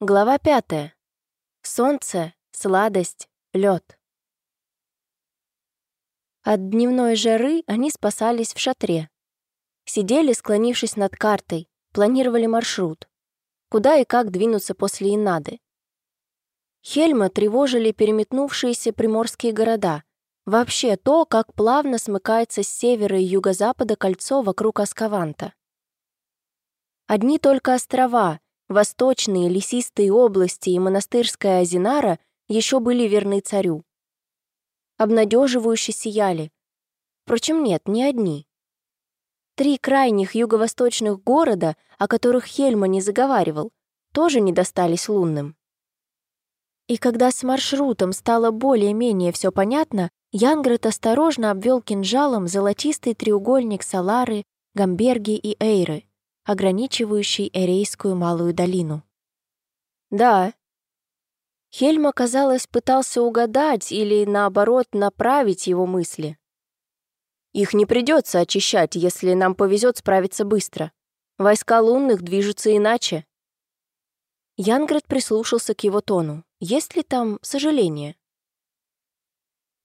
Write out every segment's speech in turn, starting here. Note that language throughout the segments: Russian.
Глава пятая. Солнце, сладость, лед. От дневной жары они спасались в шатре. Сидели, склонившись над картой, планировали маршрут. Куда и как двинуться после Инады. Хельма тревожили переметнувшиеся приморские города. Вообще то, как плавно смыкается с севера и юго-запада кольцо вокруг Аскаванта. Одни только острова — Восточные лесистые области и монастырская Азинара еще были верны царю. Обнадеживающе сияли. Впрочем, нет, не одни. Три крайних юго-восточных города, о которых Хельма не заговаривал, тоже не достались лунным. И когда с маршрутом стало более-менее все понятно, Янгрет осторожно обвел кинжалом золотистый треугольник Салары, Гамберги и Эйры, ограничивающий Эрейскую малую долину. «Да». Хельма, казалось, пытался угадать или, наоборот, направить его мысли. «Их не придется очищать, если нам повезет справиться быстро. Войска лунных движутся иначе». Янград прислушался к его тону. Есть ли там сожаление?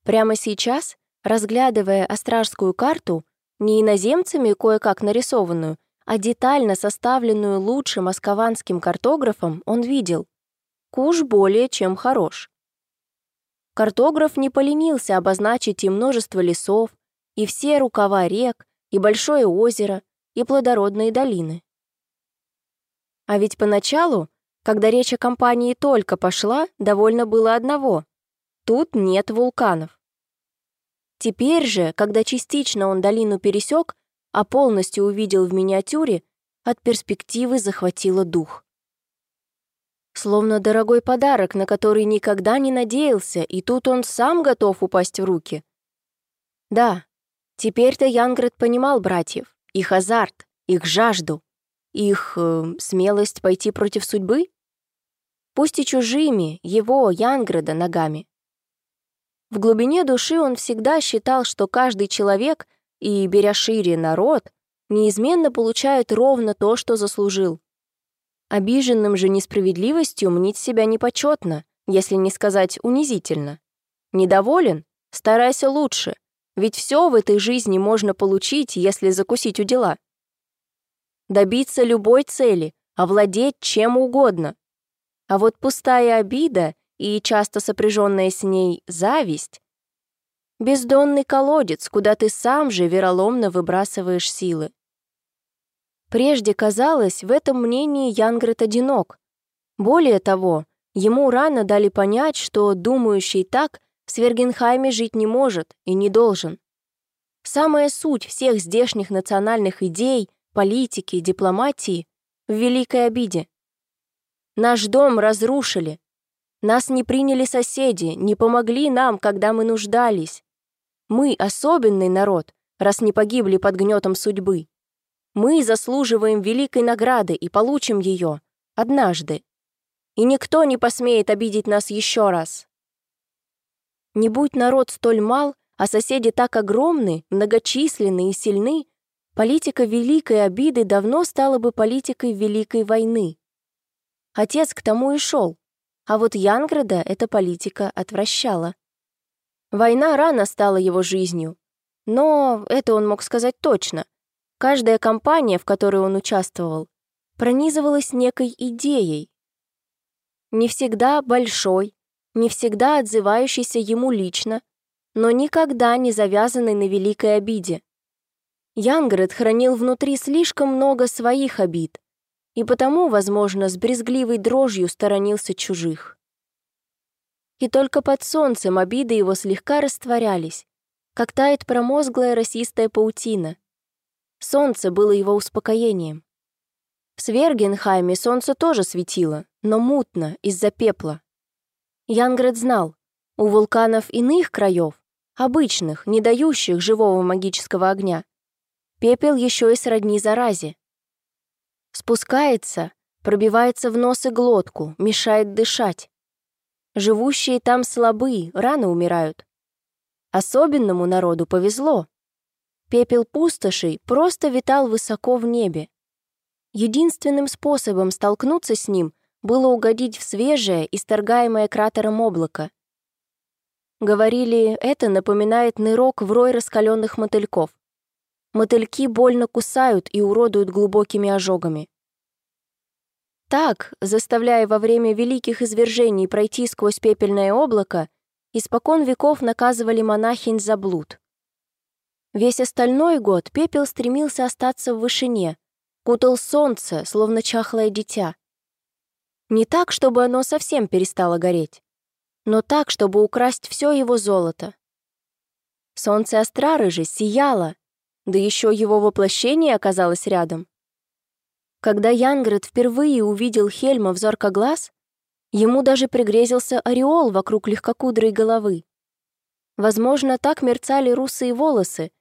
Прямо сейчас, разглядывая астражскую карту, не иноземцами кое-как нарисованную, а детально составленную лучшим аскаванским картографом он видел. Куш более чем хорош. Картограф не поленился обозначить и множество лесов, и все рукава рек, и большое озеро, и плодородные долины. А ведь поначалу, когда речь о компании только пошла, довольно было одного. Тут нет вулканов. Теперь же, когда частично он долину пересек, а полностью увидел в миниатюре, от перспективы захватило дух. Словно дорогой подарок, на который никогда не надеялся, и тут он сам готов упасть в руки. Да, теперь-то Янград понимал братьев, их азарт, их жажду, их э, смелость пойти против судьбы. Пусть и чужими, его, Янграда, ногами. В глубине души он всегда считал, что каждый человек — и, беря шире народ, неизменно получает ровно то, что заслужил. Обиженным же несправедливостью мнить себя непочетно, если не сказать унизительно. Недоволен? Старайся лучше, ведь все в этой жизни можно получить, если закусить у дела. Добиться любой цели, овладеть чем угодно. А вот пустая обида и часто сопряженная с ней зависть Бездонный колодец, куда ты сам же вероломно выбрасываешь силы. Прежде казалось, в этом мнении Янгрет одинок. Более того, ему рано дали понять, что думающий так в Свергенхайме жить не может и не должен. Самая суть всех здешних национальных идей, политики, дипломатии в великой обиде. Наш дом разрушили. Нас не приняли соседи, не помогли нам, когда мы нуждались. Мы особенный народ, раз не погибли под гнетом судьбы. Мы заслуживаем великой награды и получим ее однажды. И никто не посмеет обидеть нас еще раз. Не будь народ столь мал, а соседи так огромны, многочисленны и сильны, политика великой обиды давно стала бы политикой великой войны. Отец к тому и шел, а вот Янграда эта политика отвращала. Война рано стала его жизнью. Но это он мог сказать точно. Каждая компания, в которой он участвовал, пронизывалась некой идеей. Не всегда большой, не всегда отзывающейся ему лично, но никогда не завязанной на великой обиде. Янгрет хранил внутри слишком много своих обид, и потому, возможно, с брезгливой дрожью сторонился чужих и только под солнцем обиды его слегка растворялись, как тает промозглая росистая паутина. Солнце было его успокоением. В Свергенхайме солнце тоже светило, но мутно, из-за пепла. Янград знал, у вулканов иных краев, обычных, не дающих живого магического огня, пепел еще и сродни заразе. Спускается, пробивается в нос и глотку, мешает дышать. Живущие там слабы, рано умирают. Особенному народу повезло. Пепел пустошей просто витал высоко в небе. Единственным способом столкнуться с ним было угодить в свежее, исторгаемое кратером облако. Говорили, это напоминает нырок в рой раскаленных мотыльков. Мотыльки больно кусают и уродуют глубокими ожогами. Так, заставляя во время великих извержений пройти сквозь пепельное облако, испокон веков наказывали монахинь за блуд. Весь остальной год пепел стремился остаться в вышине, кутал солнце, словно чахлое дитя. Не так, чтобы оно совсем перестало гореть, но так, чтобы украсть все его золото. Солнце Астрары же сияло, да еще его воплощение оказалось рядом. Когда Янград впервые увидел Хельма в зоркоглаз, ему даже пригрезился ореол вокруг легкокудрой головы. Возможно, так мерцали русые волосы,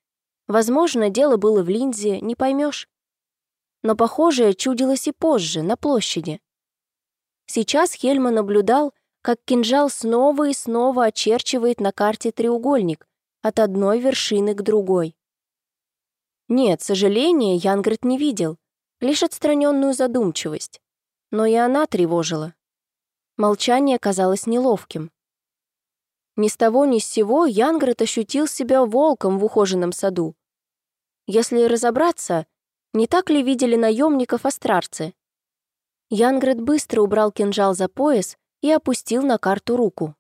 возможно, дело было в линзе, не поймешь. Но похожее чудилось и позже, на площади. Сейчас Хельма наблюдал, как кинжал снова и снова очерчивает на карте треугольник от одной вершины к другой. Нет, сожаления Янгрет не видел, лишь отстраненную задумчивость. Но и она тревожила. Молчание казалось неловким. Ни с того ни с сего Янгрет ощутил себя волком в ухоженном саду. Если разобраться, не так ли видели наемников астрарцы? Янгрет быстро убрал кинжал за пояс и опустил на карту руку.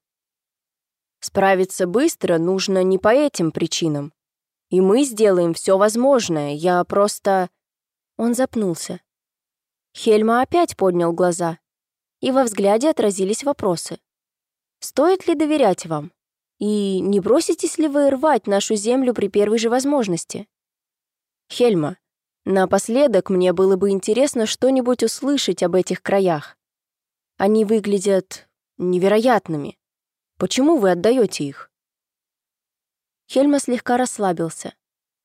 «Справиться быстро нужно не по этим причинам. И мы сделаем все возможное, я просто...» Он запнулся. Хельма опять поднял глаза, и во взгляде отразились вопросы. «Стоит ли доверять вам? И не броситесь ли вы рвать нашу землю при первой же возможности?» «Хельма, Напоследок мне было бы интересно что-нибудь услышать об этих краях. Они выглядят невероятными. Почему вы отдаете их? Хельма слегка расслабился,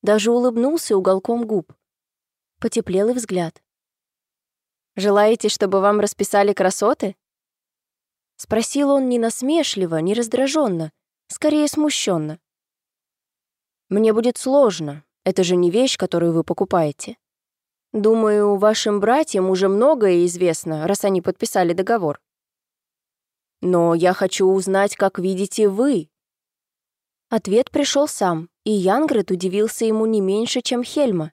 даже улыбнулся уголком губ. Потеплел и взгляд. «Желаете, чтобы вам расписали красоты?» Спросил он не насмешливо, не раздраженно, скорее смущенно. «Мне будет сложно, это же не вещь, которую вы покупаете. Думаю, вашим братьям уже многое известно, раз они подписали договор. Но я хочу узнать, как видите вы. Ответ пришел сам, и Янгрет удивился ему не меньше, чем Хельма.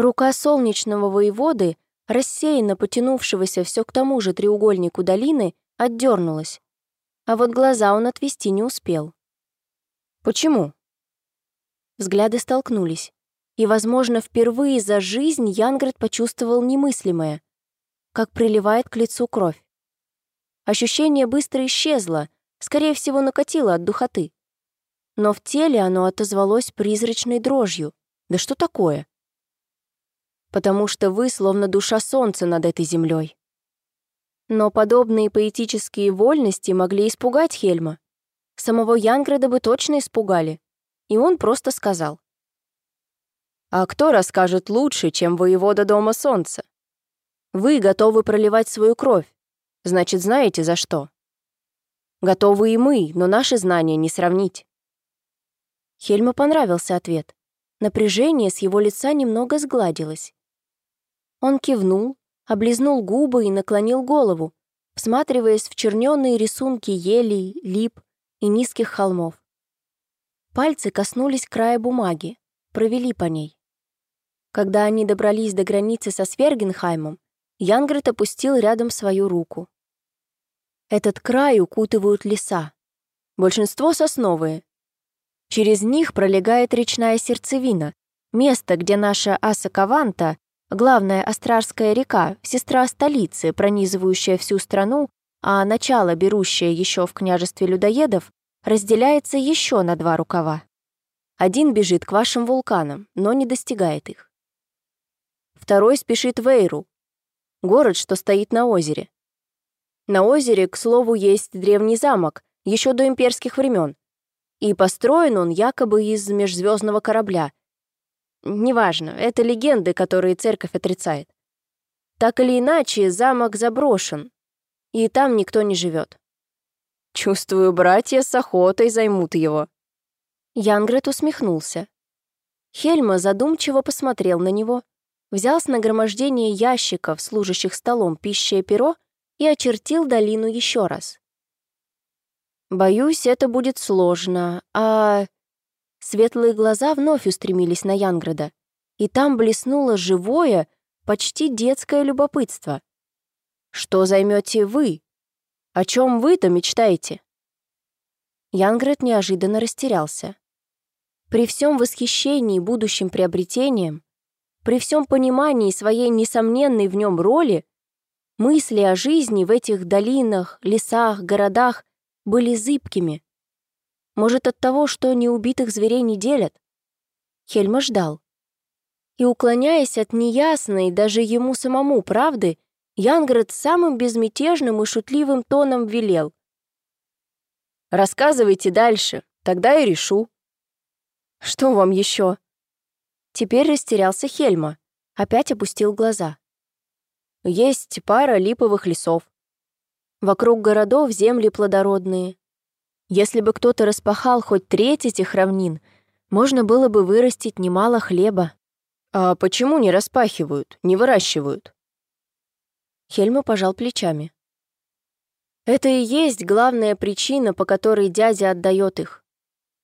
Рука солнечного воеводы, рассеянно потянувшегося все к тому же треугольнику долины, отдернулась. А вот глаза он отвести не успел. «Почему?» Взгляды столкнулись. И, возможно, впервые за жизнь Янград почувствовал немыслимое, как приливает к лицу кровь. Ощущение быстро исчезло, скорее всего, накатило от духоты. Но в теле оно отозвалось призрачной дрожью. Да что такое? Потому что вы словно душа солнца над этой землей. Но подобные поэтические вольности могли испугать Хельма. Самого Янграда бы точно испугали и он просто сказал. «А кто расскажет лучше, чем воевода Дома Солнца? Вы готовы проливать свою кровь, значит, знаете за что. Готовы и мы, но наши знания не сравнить». Хельму понравился ответ. Напряжение с его лица немного сгладилось. Он кивнул, облизнул губы и наклонил голову, всматриваясь в чернёные рисунки елей, лип и низких холмов. Пальцы коснулись края бумаги, провели по ней. Когда они добрались до границы со Свергенхаймом, Янгрет опустил рядом свою руку. Этот край укутывают леса. Большинство сосновые. Через них пролегает речная сердцевина, место, где наша Асакаванта, главная Острарская река, сестра столицы, пронизывающая всю страну, а начало, берущее еще в княжестве людоедов, разделяется еще на два рукава. Один бежит к вашим вулканам, но не достигает их. Второй спешит в Эйру, город, что стоит на озере. На озере, к слову, есть древний замок, еще до имперских времен. И построен он якобы из межзвездного корабля. Неважно, это легенды, которые церковь отрицает. Так или иначе, замок заброшен, и там никто не живет. Чувствую, братья с охотой займут его». Янгрет усмехнулся. Хельма задумчиво посмотрел на него, взял с нагромождения ящиков, служащих столом, пища и перо, и очертил долину еще раз. «Боюсь, это будет сложно, а...» Светлые глаза вновь устремились на Янграда, и там блеснуло живое, почти детское любопытство. «Что займете вы? О чем вы-то мечтаете?» Янград неожиданно растерялся. При всем восхищении будущим приобретением, при всем понимании своей несомненной в нем роли, мысли о жизни в этих долинах, лесах, городах были зыбкими. Может, от того, что неубитых зверей не делят? Хельма ждал. И, уклоняясь от неясной даже ему самому правды, Янград самым безмятежным и шутливым тоном велел. «Рассказывайте дальше, тогда и решу». «Что вам еще?» Теперь растерялся Хельма, опять опустил глаза. «Есть пара липовых лесов. Вокруг городов земли плодородные. Если бы кто-то распахал хоть треть этих равнин, можно было бы вырастить немало хлеба. А почему не распахивают, не выращивают? Хельма пожал плечами. Это и есть главная причина, по которой дядя отдает их.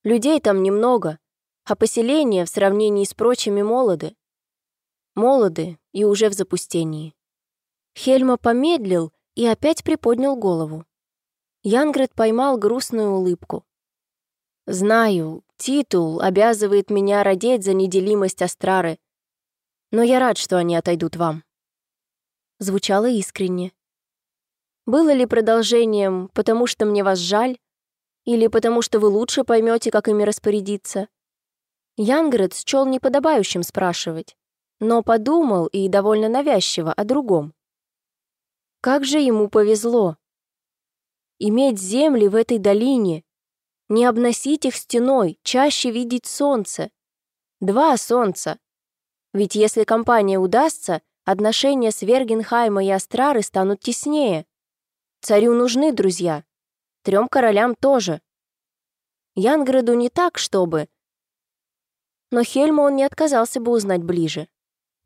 Людей там немного, а поселения в сравнении с прочими молоды. Молоды и уже в запустении. Хельма помедлил и опять приподнял голову. Янгрет поймал грустную улыбку. «Знаю, титул обязывает меня родить за неделимость Астрары, но я рад, что они отойдут вам». Звучало искренне. Было ли продолжением «потому что мне вас жаль» или «потому что вы лучше поймете, как ими распорядиться»? Янгрет счел неподобающим спрашивать, но подумал и довольно навязчиво о другом. Как же ему повезло! Иметь земли в этой долине, не обносить их стеной, чаще видеть солнце. Два солнца. Ведь если компания удастся, отношения с Вергенхайма и Астрары станут теснее. Царю нужны друзья. Трем королям тоже. Янграду не так, чтобы... Но Хельму он не отказался бы узнать ближе.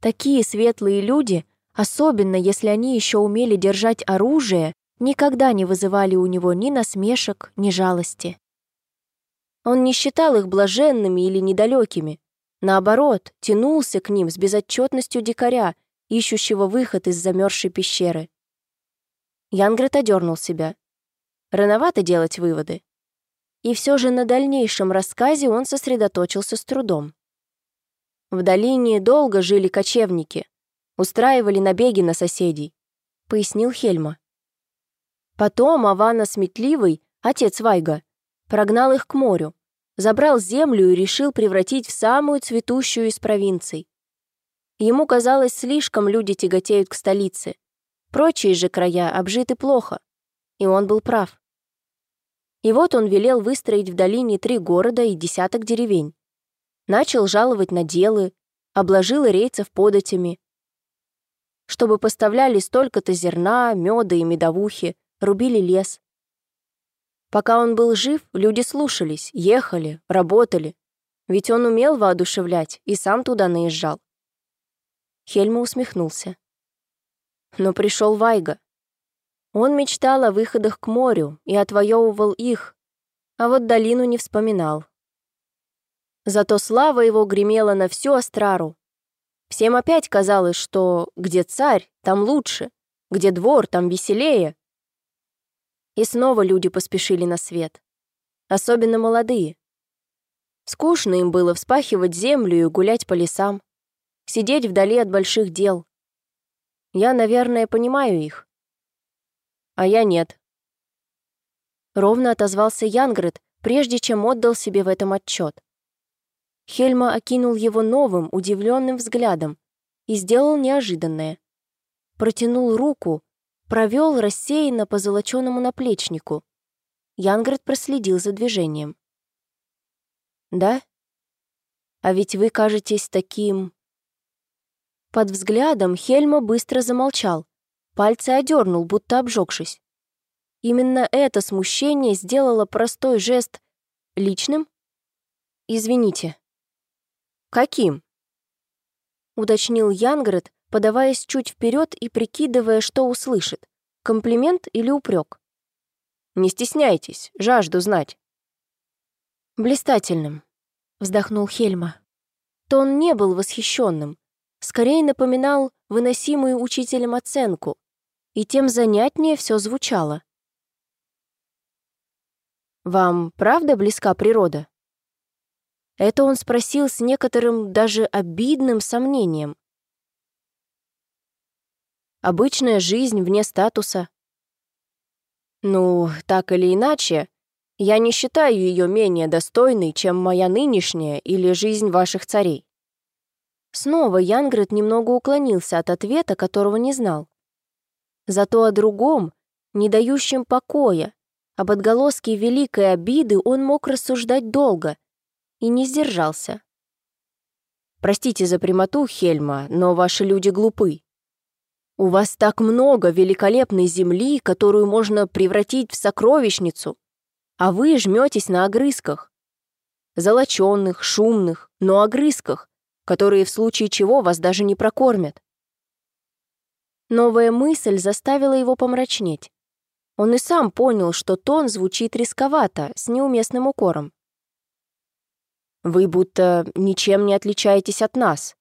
Такие светлые люди, особенно если они еще умели держать оружие, никогда не вызывали у него ни насмешек, ни жалости. Он не считал их блаженными или недалекими. Наоборот, тянулся к ним с безотчетностью дикаря, ищущего выход из замерзшей пещеры. Янгрет одернул себя. Рановато делать выводы. И все же на дальнейшем рассказе он сосредоточился с трудом. В долине долго жили кочевники, устраивали набеги на соседей, пояснил Хельма. Потом Авана Сметливый, отец Вайга, прогнал их к морю, забрал землю и решил превратить в самую цветущую из провинций. Ему казалось, слишком люди тяготеют к столице. Прочие же края обжиты плохо. И он был прав. И вот он велел выстроить в долине три города и десяток деревень. Начал жаловать на делы, обложил рейцев податями. Чтобы поставляли столько-то зерна, меда и медовухи, рубили лес. Пока он был жив, люди слушались, ехали, работали. Ведь он умел воодушевлять и сам туда наезжал. Хельма усмехнулся. Но пришел Вайга. Он мечтал о выходах к морю и отвоевывал их, а вот долину не вспоминал. Зато слава его гремела на всю Астрару. Всем опять казалось, что где царь, там лучше, где двор, там веселее. И снова люди поспешили на свет. Особенно молодые. Скучно им было вспахивать землю и гулять по лесам. Сидеть вдали от больших дел. Я, наверное, понимаю их. А я нет. Ровно отозвался Янгрет, прежде чем отдал себе в этом отчет. Хельма окинул его новым, удивленным взглядом и сделал неожиданное. Протянул руку, провел рассеянно по золоченому наплечнику. Янград проследил за движением. «Да? А ведь вы кажетесь таким...» Под взглядом Хельма быстро замолчал, пальцы одернул, будто обжегшись. Именно это смущение сделало простой жест личным? «Извините». «Каким?» уточнил Янград, подаваясь чуть вперед и прикидывая, что услышит. Комплимент или упрек? Не стесняйтесь, жажду знать. Блистательным, вздохнул Хельма. Тон не был восхищенным, скорее напоминал выносимую учителем оценку, и тем занятнее все звучало. «Вам правда близка природа?» Это он спросил с некоторым даже обидным сомнением. Обычная жизнь вне статуса. Ну, так или иначе, я не считаю ее менее достойной, чем моя нынешняя или жизнь ваших царей. Снова Янгрет немного уклонился от ответа, которого не знал. Зато о другом, не дающем покоя, об отголоске великой обиды он мог рассуждать долго — и не сдержался. «Простите за прямоту, Хельма, но ваши люди глупы. У вас так много великолепной земли, которую можно превратить в сокровищницу, а вы жметесь на огрызках. Золоченных, шумных, но огрызках, которые в случае чего вас даже не прокормят. Новая мысль заставила его помрачнеть. Он и сам понял, что тон звучит рисковато, с неуместным укором. Вы будто ничем не отличаетесь от нас.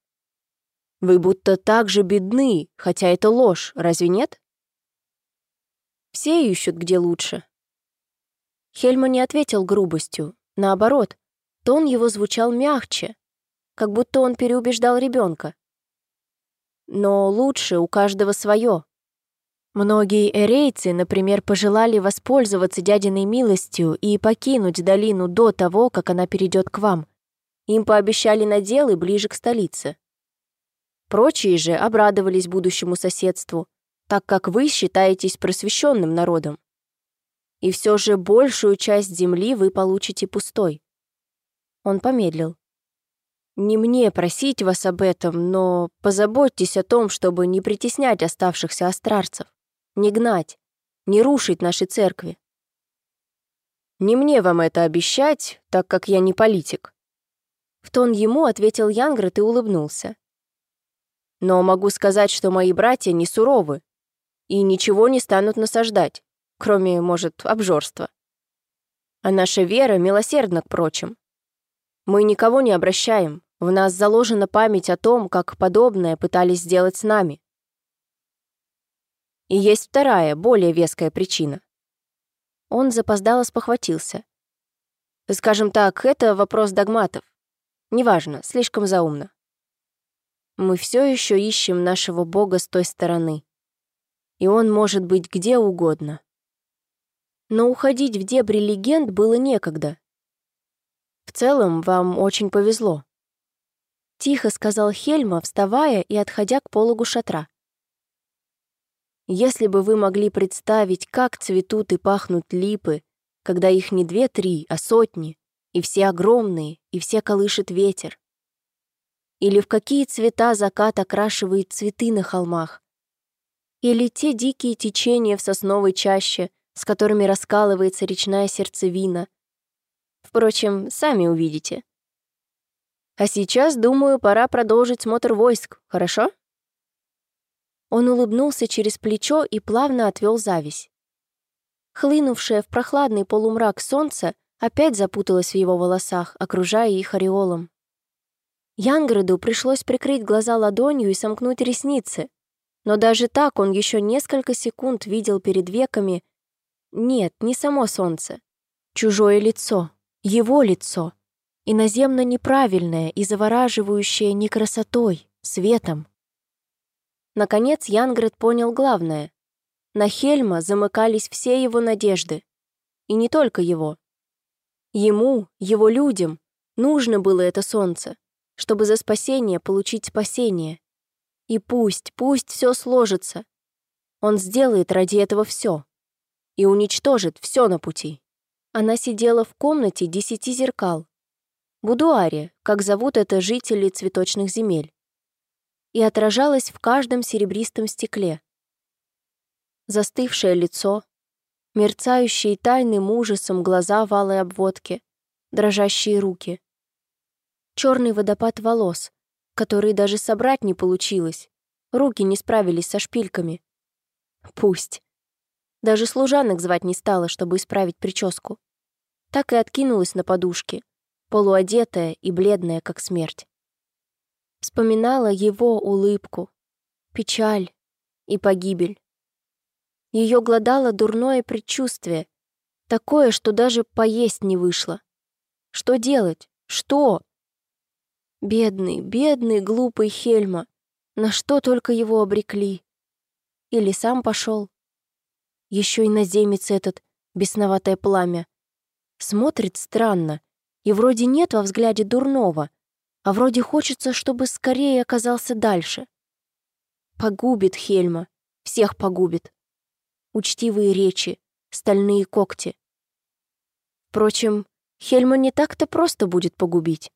Вы будто так же бедны, хотя это ложь, разве нет? Все ищут где лучше. Хельма не ответил грубостью. Наоборот, тон его звучал мягче, как будто он переубеждал ребенка. Но лучше у каждого свое. Многие эрейцы, например, пожелали воспользоваться дядиной милостью и покинуть долину до того, как она перейдет к вам. Им пообещали наделы ближе к столице. Прочие же обрадовались будущему соседству, так как вы считаетесь просвещенным народом. И все же большую часть земли вы получите пустой. Он помедлил. Не мне просить вас об этом, но позаботьтесь о том, чтобы не притеснять оставшихся астрарцев, не гнать, не рушить наши церкви. Не мне вам это обещать, так как я не политик. В тон ему ответил Янград и улыбнулся. «Но могу сказать, что мои братья не суровы и ничего не станут насаждать, кроме, может, обжорства. А наша вера милосердна к прочим. Мы никого не обращаем, в нас заложена память о том, как подобное пытались сделать с нами. И есть вторая, более веская причина. Он запоздало спохватился. Скажем так, это вопрос догматов. Неважно, слишком заумно. Мы все еще ищем нашего Бога с той стороны. И он может быть где угодно. Но уходить в дебри легенд было некогда. В целом, вам очень повезло. Тихо сказал Хельма, вставая и отходя к пологу шатра. Если бы вы могли представить, как цветут и пахнут липы, когда их не две-три, а сотни, и все огромные, и все колышет ветер. Или в какие цвета закат окрашивает цветы на холмах. Или те дикие течения в сосновой чаще, с которыми раскалывается речная сердцевина. Впрочем, сами увидите. А сейчас, думаю, пора продолжить смотр войск, хорошо? Он улыбнулся через плечо и плавно отвел зависть. Хлынувшее в прохладный полумрак солнце опять запуталась в его волосах, окружая их ореолом. Янграду пришлось прикрыть глаза ладонью и сомкнуть ресницы, но даже так он еще несколько секунд видел перед веками нет, не само солнце, чужое лицо, его лицо, иноземно неправильное и завораживающее не красотой, светом. Наконец Янград понял главное. На Хельма замыкались все его надежды. И не только его. Ему, его людям, нужно было это солнце, чтобы за спасение получить спасение. И пусть, пусть все сложится. Он сделает ради этого все. И уничтожит все на пути. Она сидела в комнате десяти зеркал. Будуаре, как зовут это жители цветочных земель. И отражалась в каждом серебристом стекле. Застывшее лицо, мерцающие тайным ужасом глаза в алой обводке, дрожащие руки. Черный водопад волос, который даже собрать не получилось. Руки не справились со шпильками. Пусть. Даже служанок звать не стала, чтобы исправить прическу. Так и откинулась на подушке, полуодетая и бледная, как смерть. Вспоминала его улыбку, печаль и погибель. Ее гладало дурное предчувствие, такое, что даже поесть не вышло. Что делать? Что? Бедный, бедный, глупый Хельма. На что только его обрекли. Или сам пошел. Еще и наземец этот, бесноватое пламя. Смотрит странно, и вроде нет во взгляде дурного, а вроде хочется, чтобы скорее оказался дальше. Погубит Хельма, всех погубит. Учтивые речи, стальные когти. Впрочем, Хельма не так-то просто будет погубить.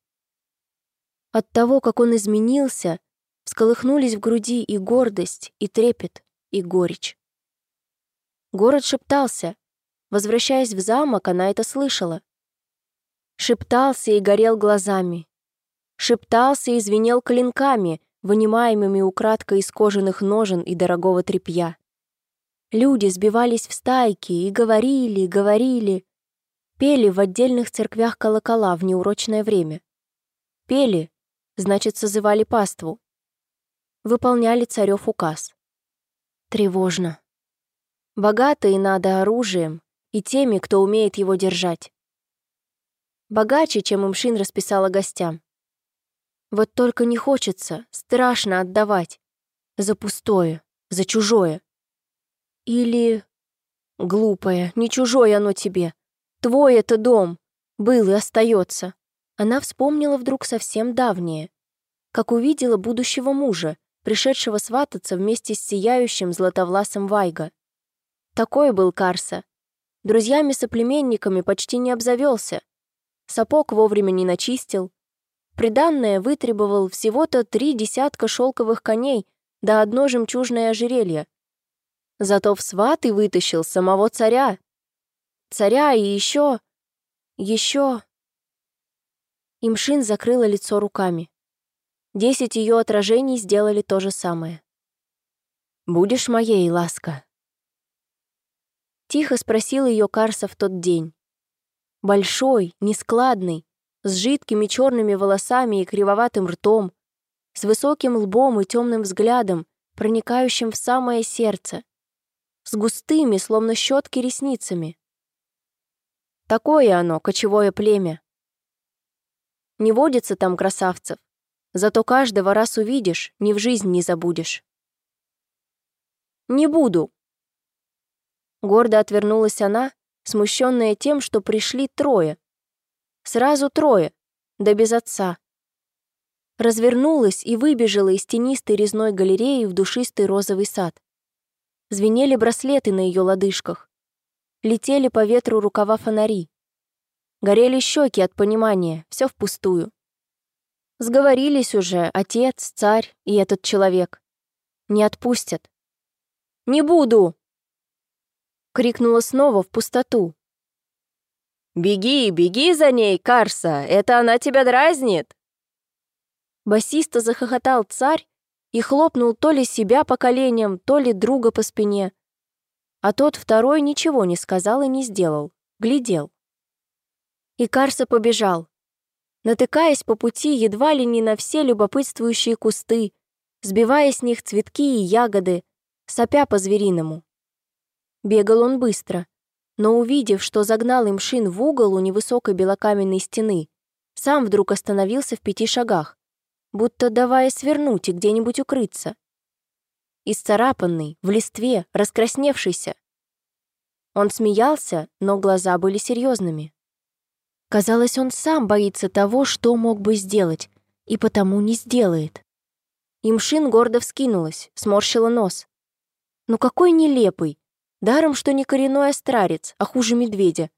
От того, как он изменился, всколыхнулись в груди и гордость, и трепет, и горечь. Город шептался. Возвращаясь в замок, она это слышала. Шептался и горел глазами. Шептался и звенел клинками, вынимаемыми украдкой из кожаных ножен и дорогого тряпья. Люди сбивались в стайки и говорили, говорили. Пели в отдельных церквях колокола в неурочное время. Пели, значит, созывали паству. Выполняли царев указ. Тревожно. Богатые надо оружием и теми, кто умеет его держать. Богаче, чем Имшин расписала гостям. Вот только не хочется, страшно отдавать. За пустое, за чужое. Или... Глупое, не чужое оно тебе. Твой это дом. Был и остается. Она вспомнила вдруг совсем давнее, как увидела будущего мужа, пришедшего свататься вместе с сияющим златовласом Вайга. Такой был Карса. Друзьями-соплеменниками почти не обзавелся. Сапог вовремя не начистил. Приданное вытребовал всего-то три десятка шелковых коней да одно жемчужное ожерелье. Зато в сваты вытащил самого царя. Царя и еще... еще... Имшин закрыла лицо руками. Десять ее отражений сделали то же самое. «Будешь моей, ласка?» Тихо спросил ее Карса в тот день. Большой, нескладный, с жидкими черными волосами и кривоватым ртом, с высоким лбом и темным взглядом, проникающим в самое сердце, с густыми, словно щетки, ресницами. Такое оно, кочевое племя, не водится там красавцев. Зато каждого раз увидишь, ни в жизнь не забудешь. «Не буду!» Гордо отвернулась она, смущенная тем, что пришли трое. Сразу трое, да без отца. Развернулась и выбежала из тенистой резной галереи в душистый розовый сад. Звенели браслеты на ее лодыжках. Летели по ветру рукава фонари. Горели щеки от понимания, все впустую. Сговорились уже отец, царь и этот человек. Не отпустят. «Не буду!» Крикнула снова в пустоту. «Беги, беги за ней, Карса! Это она тебя дразнит!» Басиста захохотал царь и хлопнул то ли себя по коленям, то ли друга по спине. А тот второй ничего не сказал и не сделал, глядел. И Карса побежал, натыкаясь по пути едва ли не на все любопытствующие кусты, сбивая с них цветки и ягоды, сопя по-звериному. Бегал он быстро, но увидев, что загнал им шин в угол у невысокой белокаменной стены, сам вдруг остановился в пяти шагах, будто давая свернуть и где-нибудь укрыться. Исцарапанный, в листве, раскрасневшийся. Он смеялся, но глаза были серьезными. Казалось, он сам боится того, что мог бы сделать, и потому не сделает. Имшин гордо вскинулась, сморщила нос. Ну какой нелепый! Даром, что не коренной астрарец, а хуже медведя.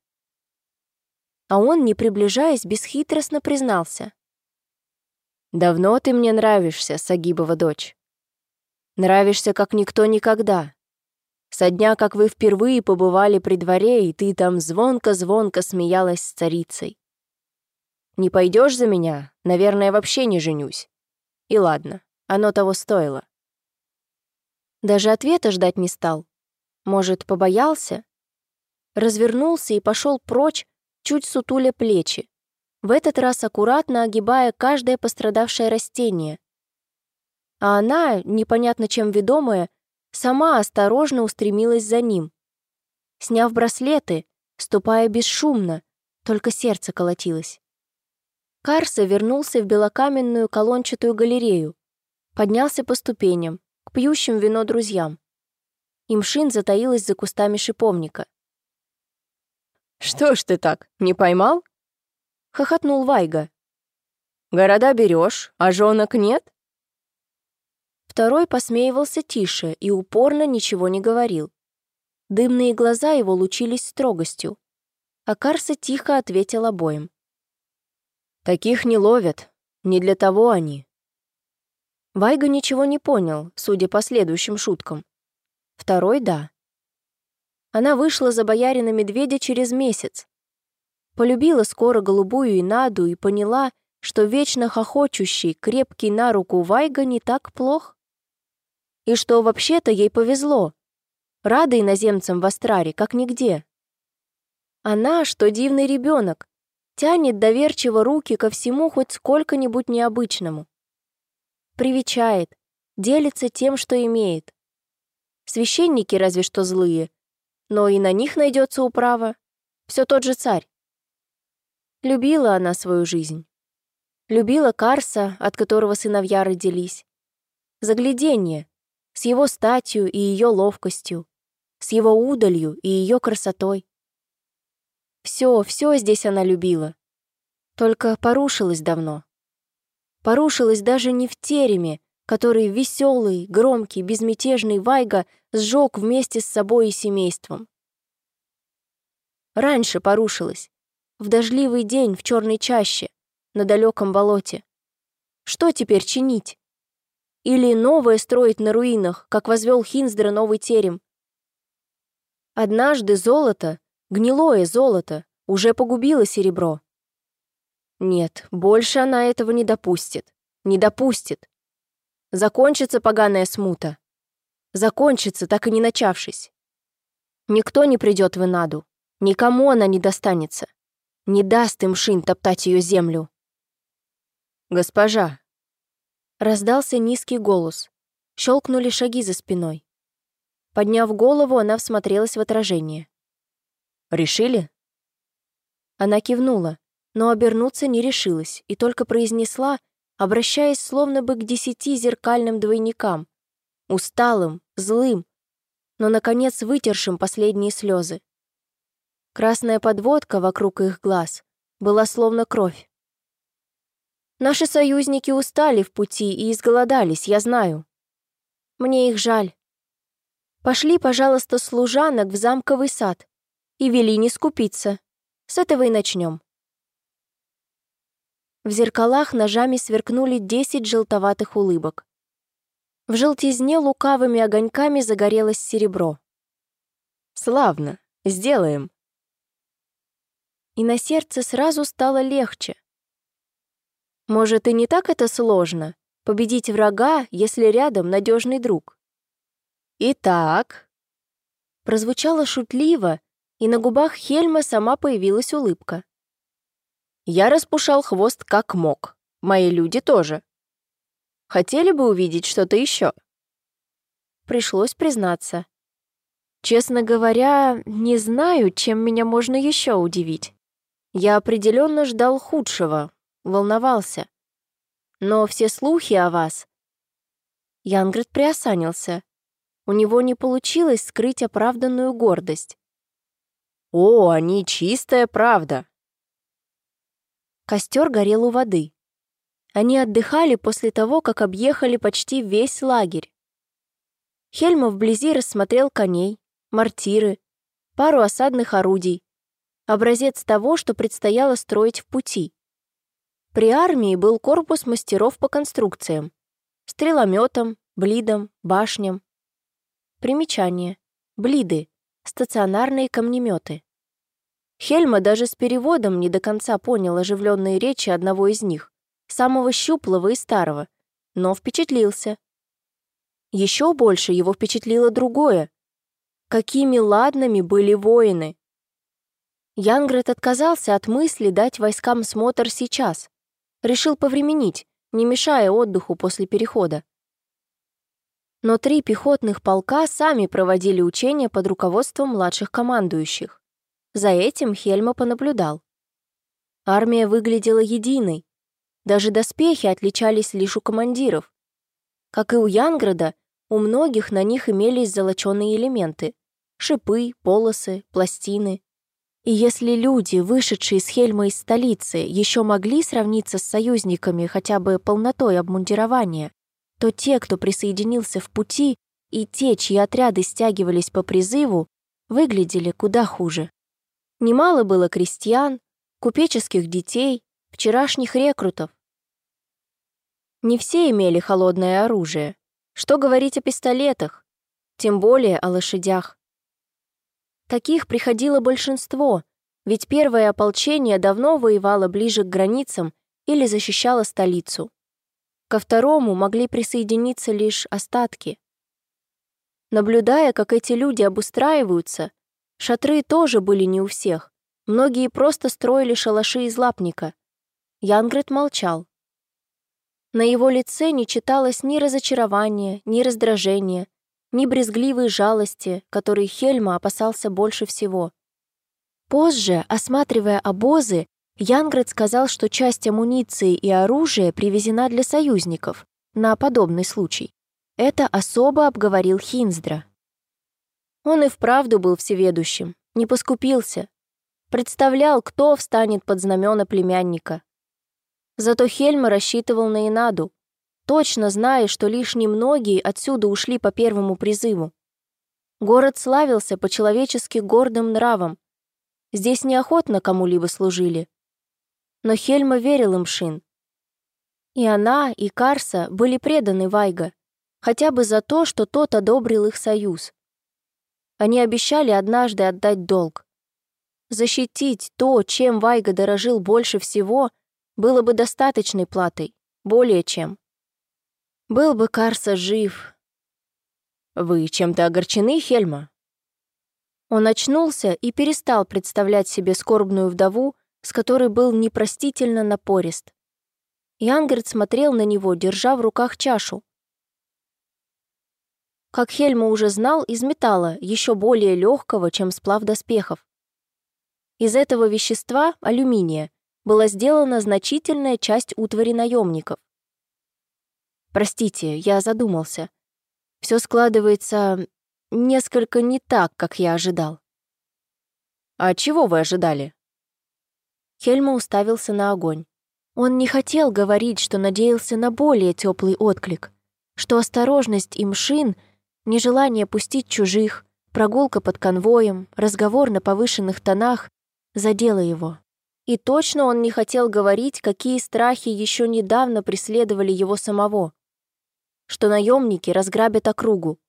А он, не приближаясь, бесхитростно признался. «Давно ты мне нравишься, Сагибова дочь. Нравишься, как никто никогда. Со дня, как вы впервые побывали при дворе, и ты там звонко-звонко смеялась с царицей. Не пойдешь за меня, наверное, вообще не женюсь. И ладно, оно того стоило. Даже ответа ждать не стал. Может, побоялся? Развернулся и пошел прочь, чуть сутуля плечи, в этот раз аккуратно огибая каждое пострадавшее растение. А она, непонятно чем ведомая, сама осторожно устремилась за ним. Сняв браслеты, ступая бесшумно, только сердце колотилось. Карса вернулся в белокаменную колончатую галерею, поднялся по ступеням, к пьющим вино друзьям. Имшин затаилась за кустами шиповника. «Что ж ты так, не поймал?» — хохотнул Вайга. «Города берешь, а жонок нет?» Второй посмеивался тише и упорно ничего не говорил. Дымные глаза его лучились строгостью, а Карса тихо ответил обоим. «Таких не ловят, не для того они». Вайга ничего не понял, судя по следующим шуткам. Второй — да. Она вышла за боярина Медведя через месяц. Полюбила скоро голубую Инаду и поняла, что вечно хохочущий, крепкий на руку Вайга не так плох. И что вообще-то ей повезло. Рада иноземцам в Астраре, как нигде. Она, что дивный ребенок, тянет доверчиво руки ко всему хоть сколько-нибудь необычному. Привечает, делится тем, что имеет. Священники разве что злые, но и на них найдется управа. Все тот же царь. Любила она свою жизнь. Любила Карса, от которого сыновья родились. Загляденье, с его статью и ее ловкостью, с его удалью и ее красотой. Все, все здесь она любила. Только порушилась давно. Порушилась даже не в тереме, который веселый, громкий, безмятежный Вайга сжег вместе с собой и семейством. Раньше порушилась, в дождливый день в черной чаще, на далеком болоте. Что теперь чинить? Или новое строить на руинах, как возвел Хинздра новый терем? Однажды золото, гнилое золото, уже погубило серебро. Нет, больше она этого не допустит. Не допустит. Закончится поганая смута. Закончится, так и не начавшись. Никто не придет в Инаду. Никому она не достанется. Не даст им шин топтать ее землю. «Госпожа!» Раздался низкий голос. Щелкнули шаги за спиной. Подняв голову, она всмотрелась в отражение. «Решили?» Она кивнула, но обернуться не решилась и только произнесла, обращаясь словно бы к десяти зеркальным двойникам, усталым, злым, но, наконец, вытершим последние слезы. Красная подводка вокруг их глаз была словно кровь. Наши союзники устали в пути и изголодались, я знаю. Мне их жаль. Пошли, пожалуйста, служанок в замковый сад и вели не скупиться. С этого и начнем. В зеркалах ножами сверкнули десять желтоватых улыбок. В желтизне лукавыми огоньками загорелось серебро. «Славно, сделаем!» И на сердце сразу стало легче. Может, и не так это сложно — победить врага, если рядом надежный друг. «Итак...» Прозвучало шутливо, и на губах Хельма сама появилась улыбка. Я распушал хвост как мог. Мои люди тоже. Хотели бы увидеть что-то еще? Пришлось признаться. Честно говоря, не знаю, чем меня можно еще удивить. Я определенно ждал худшего, волновался. Но все слухи о вас... Янград приосанился. У него не получилось скрыть оправданную гордость. «О, они чистая правда!» Костер горел у воды. Они отдыхали после того, как объехали почти весь лагерь. Хельма вблизи рассмотрел коней, мортиры, пару осадных орудий, образец того, что предстояло строить в пути. При армии был корпус мастеров по конструкциям, стрелометам, блидам, башням. Примечание. Блиды — стационарные камнеметы. Хельма даже с переводом не до конца понял оживленные речи одного из них, самого щуплого и старого, но впечатлился. Еще больше его впечатлило другое. Какими ладными были воины! Янгрет отказался от мысли дать войскам смотр сейчас. Решил повременить, не мешая отдыху после перехода. Но три пехотных полка сами проводили учения под руководством младших командующих. За этим Хельма понаблюдал. Армия выглядела единой. Даже доспехи отличались лишь у командиров. Как и у Янграда, у многих на них имелись золоченые элементы — шипы, полосы, пластины. И если люди, вышедшие из Хельма из столицы, еще могли сравниться с союзниками хотя бы полнотой обмундирования, то те, кто присоединился в пути, и те, чьи отряды стягивались по призыву, выглядели куда хуже. Немало было крестьян, купеческих детей, вчерашних рекрутов. Не все имели холодное оружие. Что говорить о пистолетах, тем более о лошадях. Таких приходило большинство, ведь первое ополчение давно воевало ближе к границам или защищало столицу. Ко второму могли присоединиться лишь остатки. Наблюдая, как эти люди обустраиваются, шатры тоже были не у всех. Многие просто строили шалаши из лапника. Янгрет молчал. На его лице не читалось ни разочарования, ни раздражения, ни брезгливой жалости, которой Хельма опасался больше всего. Позже, осматривая обозы, Янград сказал, что часть амуниции и оружия привезена для союзников на подобный случай. Это особо обговорил Хинздра. Он и вправду был всеведущим, не поскупился. Представлял, кто встанет под знамена племянника. Зато Хельма рассчитывал на Инаду, точно зная, что лишь немногие отсюда ушли по первому призыву. Город славился по-человечески гордым нравам. Здесь неохотно кому-либо служили. Но Хельма верил им Шин. И она, и Карса были преданы Вайга, хотя бы за то, что тот одобрил их союз. Они обещали однажды отдать долг. Защитить то, чем Вайга дорожил больше всего, было бы достаточной платой, более чем. Был бы Карса жив. Вы чем-то огорчены, Хельма? Он очнулся и перестал представлять себе скорбную вдову, с которой был непростительно напорист. Янгерт смотрел на него, держа в руках чашу. Как Хельма уже знал, из металла, еще более легкого, чем сплав доспехов. Из этого вещества, алюминия, была сделана значительная часть утвари наемников. Простите, я задумался. Все складывается несколько не так, как я ожидал. А чего вы ожидали? Хельма уставился на огонь. Он не хотел говорить, что надеялся на более теплый отклик, что осторожность и мшин, нежелание пустить чужих, прогулка под конвоем, разговор на повышенных тонах задело его. И точно он не хотел говорить, какие страхи еще недавно преследовали его самого что наемники разграбят округу,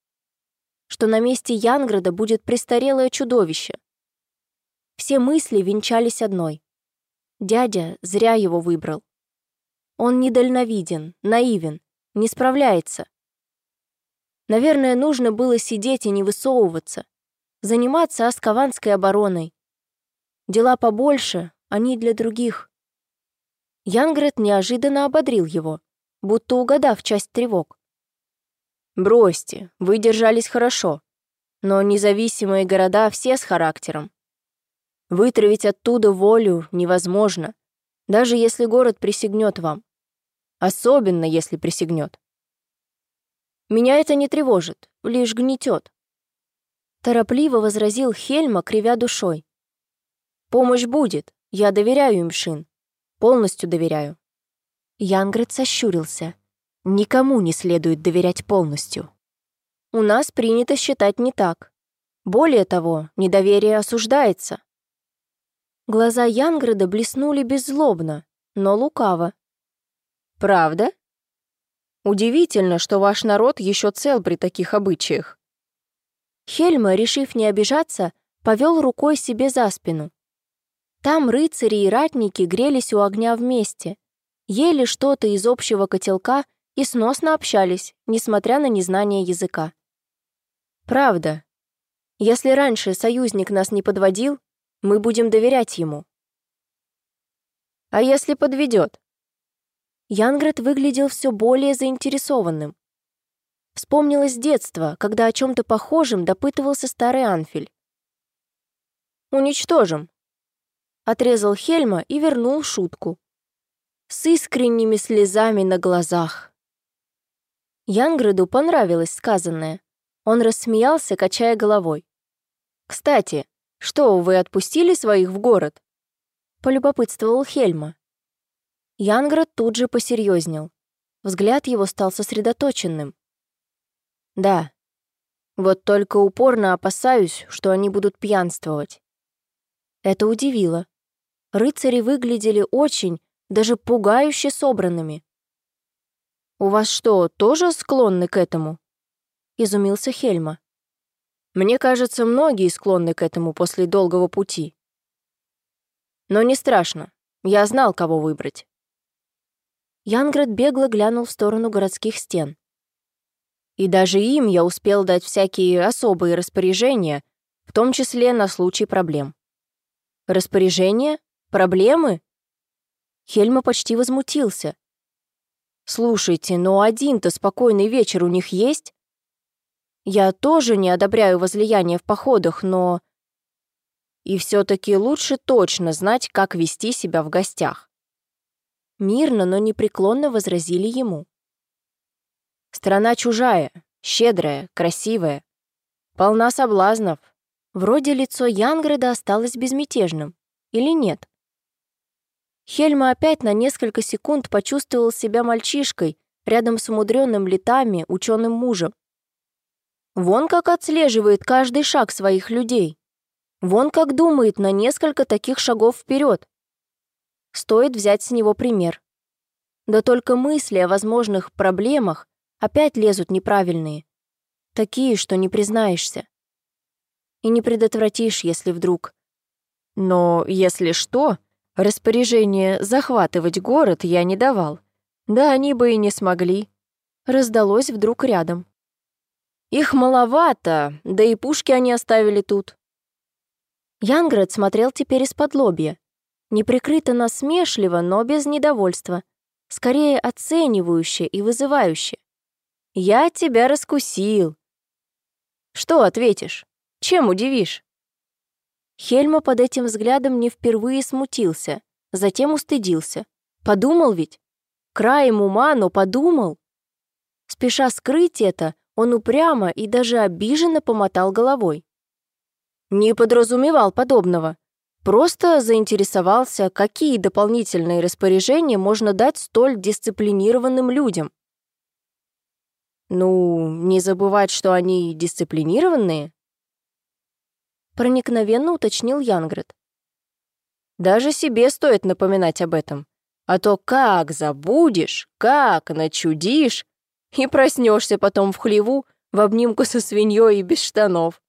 что на месте Янграда будет престарелое чудовище. Все мысли венчались одной. Дядя зря его выбрал. Он недальновиден, наивен, не справляется. Наверное, нужно было сидеть и не высовываться, заниматься аскаванской обороной. Дела побольше, они для других. Янград неожиданно ободрил его, будто угадав часть тревог. Бросьте, вы держались хорошо. Но независимые города все с характером. Вытравить оттуда волю невозможно, даже если город присягнет вам. Особенно, если присягнет. Меня это не тревожит, лишь гнетет. Торопливо возразил Хельма, кривя душой. Помощь будет, я доверяю им, Шин. Полностью доверяю. Янгрет сощурился. Никому не следует доверять полностью. У нас принято считать не так. Более того, недоверие осуждается. Глаза Янграда блеснули беззлобно, но лукаво. «Правда? Удивительно, что ваш народ еще цел при таких обычаях». Хельма, решив не обижаться, повел рукой себе за спину. Там рыцари и ратники грелись у огня вместе, ели что-то из общего котелка и сносно общались, несмотря на незнание языка. Правда. Если раньше союзник нас не подводил, мы будем доверять ему. А если подведет? Янград выглядел все более заинтересованным. Вспомнилось детство, когда о чем-то похожем допытывался старый Анфель. «Уничтожим», — отрезал Хельма и вернул шутку. С искренними слезами на глазах. Янграду понравилось сказанное. Он рассмеялся, качая головой. «Кстати, что, вы отпустили своих в город?» Полюбопытствовал Хельма. Янград тут же посерьезнел. Взгляд его стал сосредоточенным. «Да. Вот только упорно опасаюсь, что они будут пьянствовать». Это удивило. Рыцари выглядели очень, даже пугающе собранными. «У вас что, тоже склонны к этому?» — изумился Хельма. «Мне кажется, многие склонны к этому после долгого пути. Но не страшно, я знал, кого выбрать». Янград бегло глянул в сторону городских стен. И даже им я успел дать всякие особые распоряжения, в том числе на случай проблем. Распоряжения? Проблемы? Хельма почти возмутился. «Слушайте, но один-то спокойный вечер у них есть?» «Я тоже не одобряю возлияние в походах, но...» «И все-таки лучше точно знать, как вести себя в гостях». Мирно, но непреклонно возразили ему. «Страна чужая, щедрая, красивая, полна соблазнов». Вроде лицо Янграда осталось безмятежным. Или нет? Хельма опять на несколько секунд почувствовал себя мальчишкой рядом с умудренным летами ученым мужем. Вон как отслеживает каждый шаг своих людей. Вон как думает на несколько таких шагов вперед. Стоит взять с него пример. Да только мысли о возможных проблемах опять лезут неправильные. Такие, что не признаешься. И не предотвратишь, если вдруг. Но если что, Распоряжение захватывать город я не давал. Да они бы и не смогли. Раздалось вдруг рядом. Их маловато, да и пушки они оставили тут. Янград смотрел теперь из-под лобья. Неприкрыто насмешливо, но без недовольства. Скорее оценивающе и вызывающе. «Я тебя раскусил». «Что ответишь? Чем удивишь?» Хельма под этим взглядом не впервые смутился, затем устыдился. Подумал ведь? Краем ума, но подумал. Спеша скрыть это, он упрямо и даже обиженно помотал головой. Не подразумевал подобного. Просто заинтересовался, какие дополнительные распоряжения можно дать столь дисциплинированным людям. Ну, не забывать, что они дисциплинированные, проникновенно уточнил Янград. Даже себе стоит напоминать об этом. А то как забудешь, как начудишь, и проснешься потом в хлеву в обнимку со свиньей и без штанов.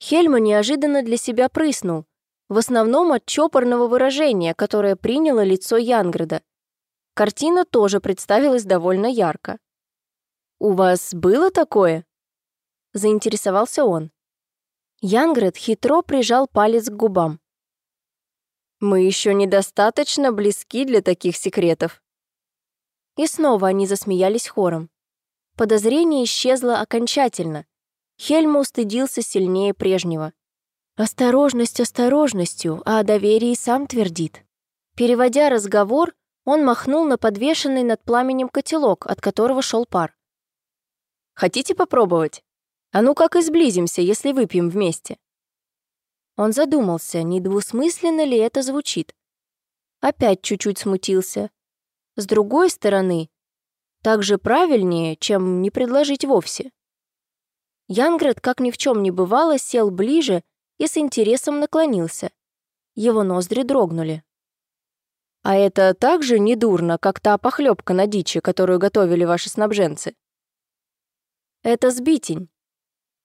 Хельма неожиданно для себя прыснул, в основном от чопорного выражения, которое приняло лицо Янграда. Картина тоже представилась довольно ярко. «У вас было такое?» — заинтересовался он. Янгрет хитро прижал палец к губам. «Мы еще недостаточно близки для таких секретов». И снова они засмеялись хором. Подозрение исчезло окончательно. Хельма устыдился сильнее прежнего. Осторожность осторожностью, а о доверии сам твердит. Переводя разговор, он махнул на подвешенный над пламенем котелок, от которого шел пар. «Хотите попробовать?» А ну как изблизимся, если выпьем вместе?» Он задумался, недвусмысленно ли это звучит. Опять чуть-чуть смутился. С другой стороны, так же правильнее, чем не предложить вовсе. Янгрет, как ни в чем не бывало, сел ближе и с интересом наклонился. Его ноздри дрогнули. «А это так же недурно, как та похлебка на дичи, которую готовили ваши снабженцы?» «Это сбитень.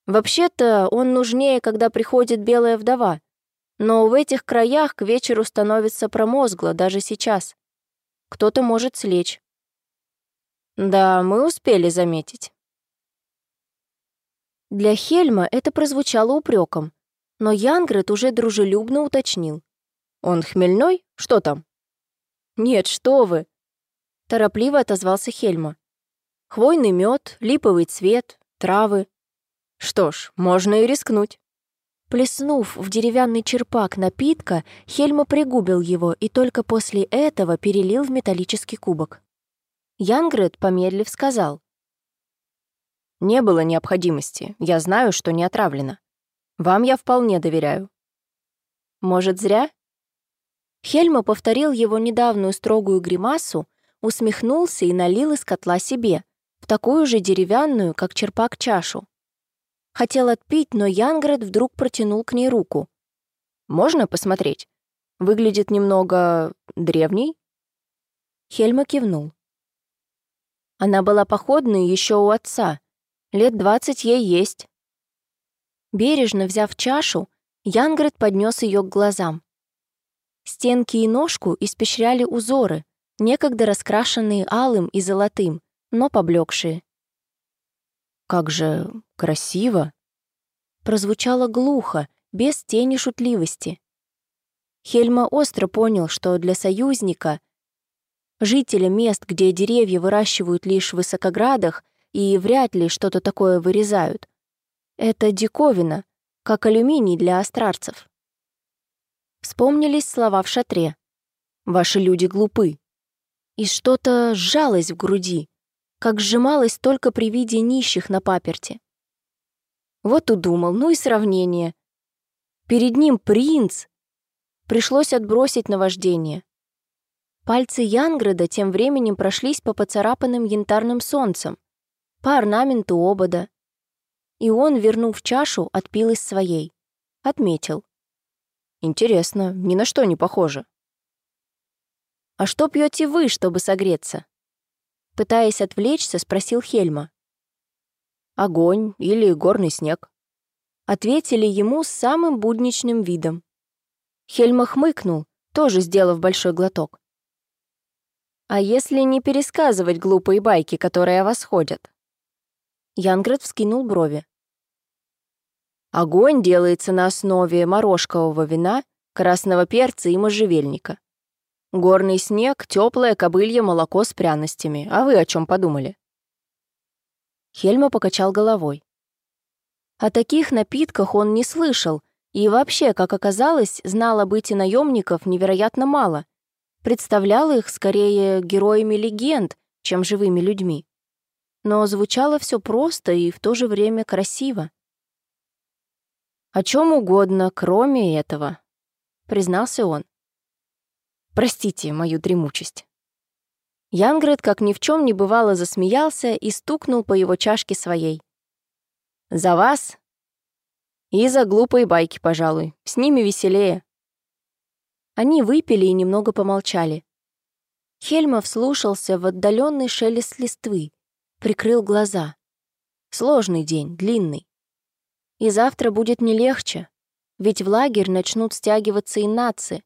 Вообще-то он нужнее, когда приходит белая вдова. Но в этих краях к вечеру становится промозгло даже сейчас. Кто-то может слечь. Да, мы успели заметить. Для Хельма это прозвучало упреком, но Янгрет уже дружелюбно уточнил. «Он хмельной? Что там?» «Нет, что вы!» Торопливо отозвался Хельма. «Хвойный мед, липовый цвет, травы. Что ж, можно и рискнуть». Плеснув в деревянный черпак напитка, Хельма пригубил его и только после этого перелил в металлический кубок. Янгрет, помедлив, сказал. «Не было необходимости. Я знаю, что не отравлено. Вам я вполне доверяю». «Может, зря?» Хельма повторил его недавнюю строгую гримасу, усмехнулся и налил из котла себе, в такую же деревянную, как черпак, чашу. Хотел отпить, но Янград вдруг протянул к ней руку. «Можно посмотреть? Выглядит немного... древней?» Хельма кивнул. Она была походной еще у отца. Лет двадцать ей есть. Бережно взяв чашу, Янград поднес ее к глазам. Стенки и ножку испещряли узоры, некогда раскрашенные алым и золотым, но поблекшие. «Как же красиво!» Прозвучало глухо, без тени шутливости. Хельма остро понял, что для союзника, жителя мест, где деревья выращивают лишь в высокоградах и вряд ли что-то такое вырезают, это диковина, как алюминий для астрарцев. Вспомнились слова в шатре. «Ваши люди глупы». И что-то сжалось в груди, как сжималось только при виде нищих на паперте. Вот удумал, ну и сравнение. Перед ним принц. Пришлось отбросить наваждение. Пальцы Янграда тем временем прошлись по поцарапанным янтарным солнцем, по орнаменту обода. И он, вернув чашу, отпил из своей. Отметил. Интересно, ни на что не похоже. «А что пьете вы, чтобы согреться?» Пытаясь отвлечься, спросил Хельма. «Огонь или горный снег», — ответили ему с самым будничным видом. Хельма хмыкнул, тоже сделав большой глоток. «А если не пересказывать глупые байки, которые о вас ходят?» Янград вскинул брови. Огонь делается на основе морожкового вина, красного перца и можжевельника. Горный снег, теплое кобылье молоко с пряностями. А вы о чем подумали? Хельма покачал головой. О таких напитках он не слышал, и вообще, как оказалось, знал об быте наемников невероятно мало. Представлял их скорее героями легенд, чем живыми людьми. Но звучало все просто и в то же время красиво. «О чем угодно, кроме этого», — признался он. Простите мою дремучесть». Янгрет, как ни в чем не бывало, засмеялся и стукнул по его чашке своей. «За вас!» «И за глупые байки, пожалуй. С ними веселее». Они выпили и немного помолчали. Хельма вслушался в отдаленный шелест листвы, прикрыл глаза. Сложный день, длинный. И завтра будет не легче, ведь в лагерь начнут стягиваться и нации,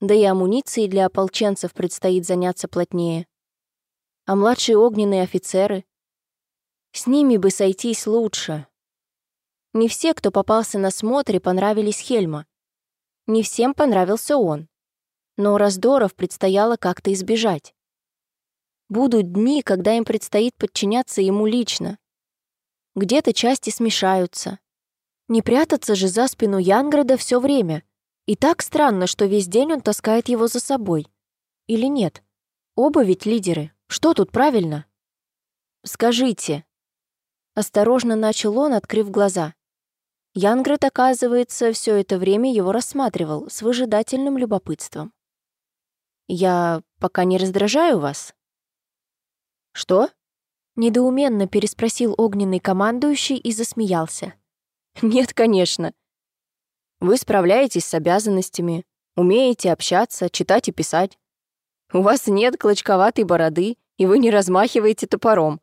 да и амуниции для ополченцев предстоит заняться плотнее. А младшие огненные офицеры? С ними бы сойтись лучше. Не все, кто попался на смотре, понравились Хельма. Не всем понравился он. Но раздоров предстояло как-то избежать. Будут дни, когда им предстоит подчиняться ему лично. Где-то части смешаются. Не прятаться же за спину Янграда все время — и так странно, что весь день он таскает его за собой. Или нет? Оба ведь лидеры. Что тут правильно? Скажите. Осторожно начал он, открыв глаза. Янгрет, оказывается, все это время его рассматривал с выжидательным любопытством. «Я пока не раздражаю вас?» «Что?» — недоуменно переспросил огненный командующий и засмеялся. «Нет, конечно. Вы справляетесь с обязанностями, умеете общаться, читать и писать. У вас нет клочковатой бороды, и вы не размахиваете топором.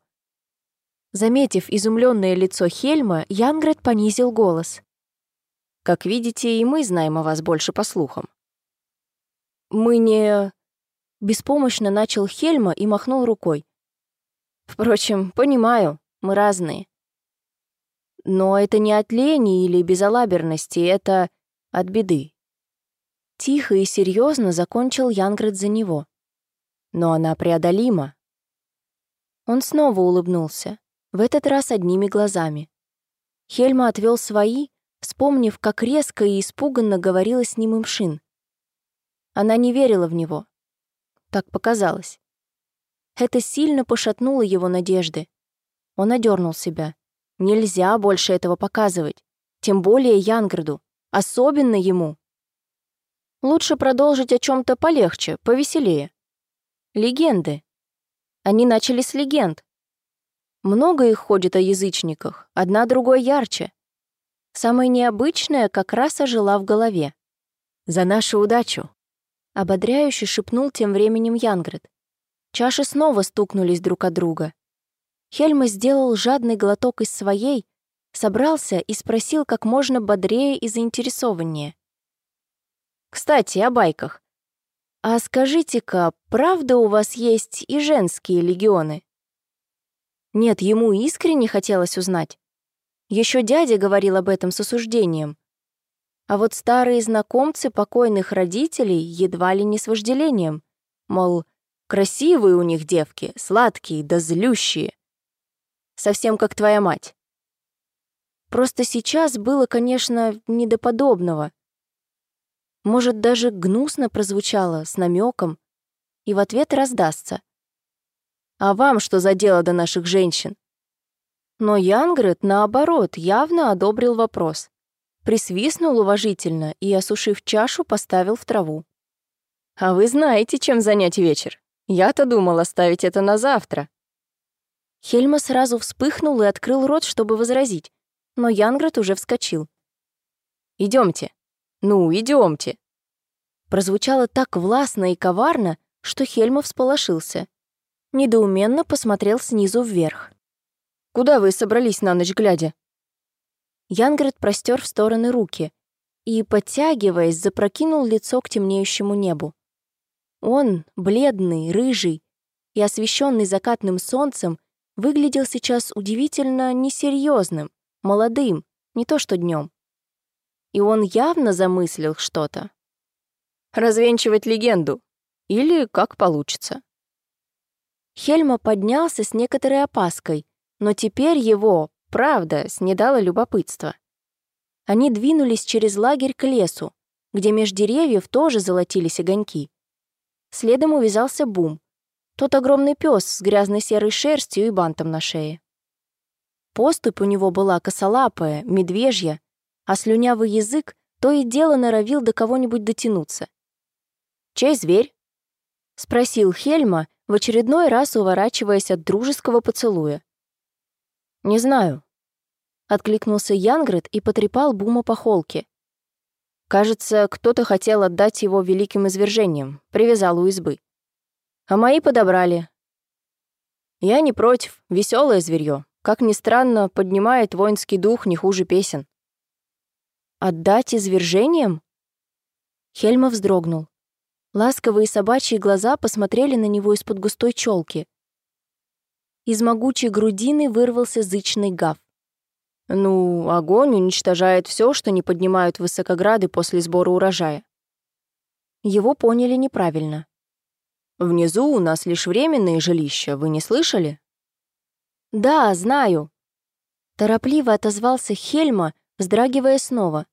Заметив изумленное лицо Хельма, Янгрет понизил голос. Как видите, и мы знаем о вас больше по слухам. Мы не... Беспомощно начал Хельма и махнул рукой. Впрочем, понимаю, мы разные. Но это не от лени или безалаберности, это от беды. Тихо и серьезно закончил Янград за него. Но она преодолима. Он снова улыбнулся, в этот раз одними глазами. Хельма отвел свои, вспомнив, как резко и испуганно говорила с ним Имшин. Она не верила в него. Так показалось. Это сильно пошатнуло его надежды. Он одернул себя. Нельзя больше этого показывать. Тем более Янграду. Особенно ему. Лучше продолжить о чем то полегче, повеселее. Легенды. Они начали с легенд. Много их ходит о язычниках, одна другой ярче. Самая необычная как раз ожила в голове. «За нашу удачу!» Ободряюще шепнул тем временем Янгрид. Чаши снова стукнулись друг от друга. Хельма сделал жадный глоток из своей, собрался и спросил как можно бодрее и заинтересованнее. «Кстати, о байках. А скажите-ка, правда у вас есть и женские легионы?» Нет, ему искренне хотелось узнать. Еще дядя говорил об этом с осуждением. А вот старые знакомцы покойных родителей едва ли не с вожделением. Мол, красивые у них девки, сладкие да злющие. Совсем как твоя мать. Просто сейчас было, конечно, не до подобного. Может, даже гнусно прозвучало, с намеком, и в ответ раздастся. А вам что за дело до наших женщин? Но Янгрет, наоборот, явно одобрил вопрос. Присвистнул уважительно и, осушив чашу, поставил в траву. «А вы знаете, чем занять вечер? Я-то думал оставить это на завтра». Хельма сразу вспыхнул и открыл рот, чтобы возразить, но Янгрет уже вскочил. Идемте. Ну, идемте. Прозвучало так властно и коварно, что Хельма всполошился недоуменно посмотрел снизу вверх. «Куда вы собрались на ночь глядя?» Янгрид простер в стороны руки и, подтягиваясь, запрокинул лицо к темнеющему небу. Он, бледный, рыжий и освещенный закатным солнцем, выглядел сейчас удивительно несерьезным, молодым, не то что днем. И он явно замыслил что-то. Развенчивать легенду. Или как получится. Хельма поднялся с некоторой опаской, но теперь его, правда, снедало любопытство. Они двинулись через лагерь к лесу, где меж деревьев тоже золотились огоньки. Следом увязался Бум, тот огромный пес с грязной серой шерстью и бантом на шее. Поступь у него была косолапая, медвежья, а слюнявый язык то и дело норовил до кого-нибудь дотянуться. «Чей зверь?» — спросил Хельма, в очередной раз уворачиваясь от дружеского поцелуя. «Не знаю», — откликнулся Янгрид и потрепал Бума по холке. Кажется, кто-то хотел отдать его великим извержением, привязал у избы. А мои подобрали. Я не против, веселое зверье. Как ни странно, поднимает воинский дух не хуже песен. «Отдать извержением?» Хельма вздрогнул. Ласковые собачьи глаза посмотрели на него из-под густой челки. Из могучей грудины вырвался зычный гав. Ну, огонь уничтожает все, что не поднимают высокограды после сбора урожая. Его поняли неправильно. Внизу у нас лишь временные жилища, вы не слышали? Да, знаю. Торопливо отозвался Хельма, вздрагивая снова.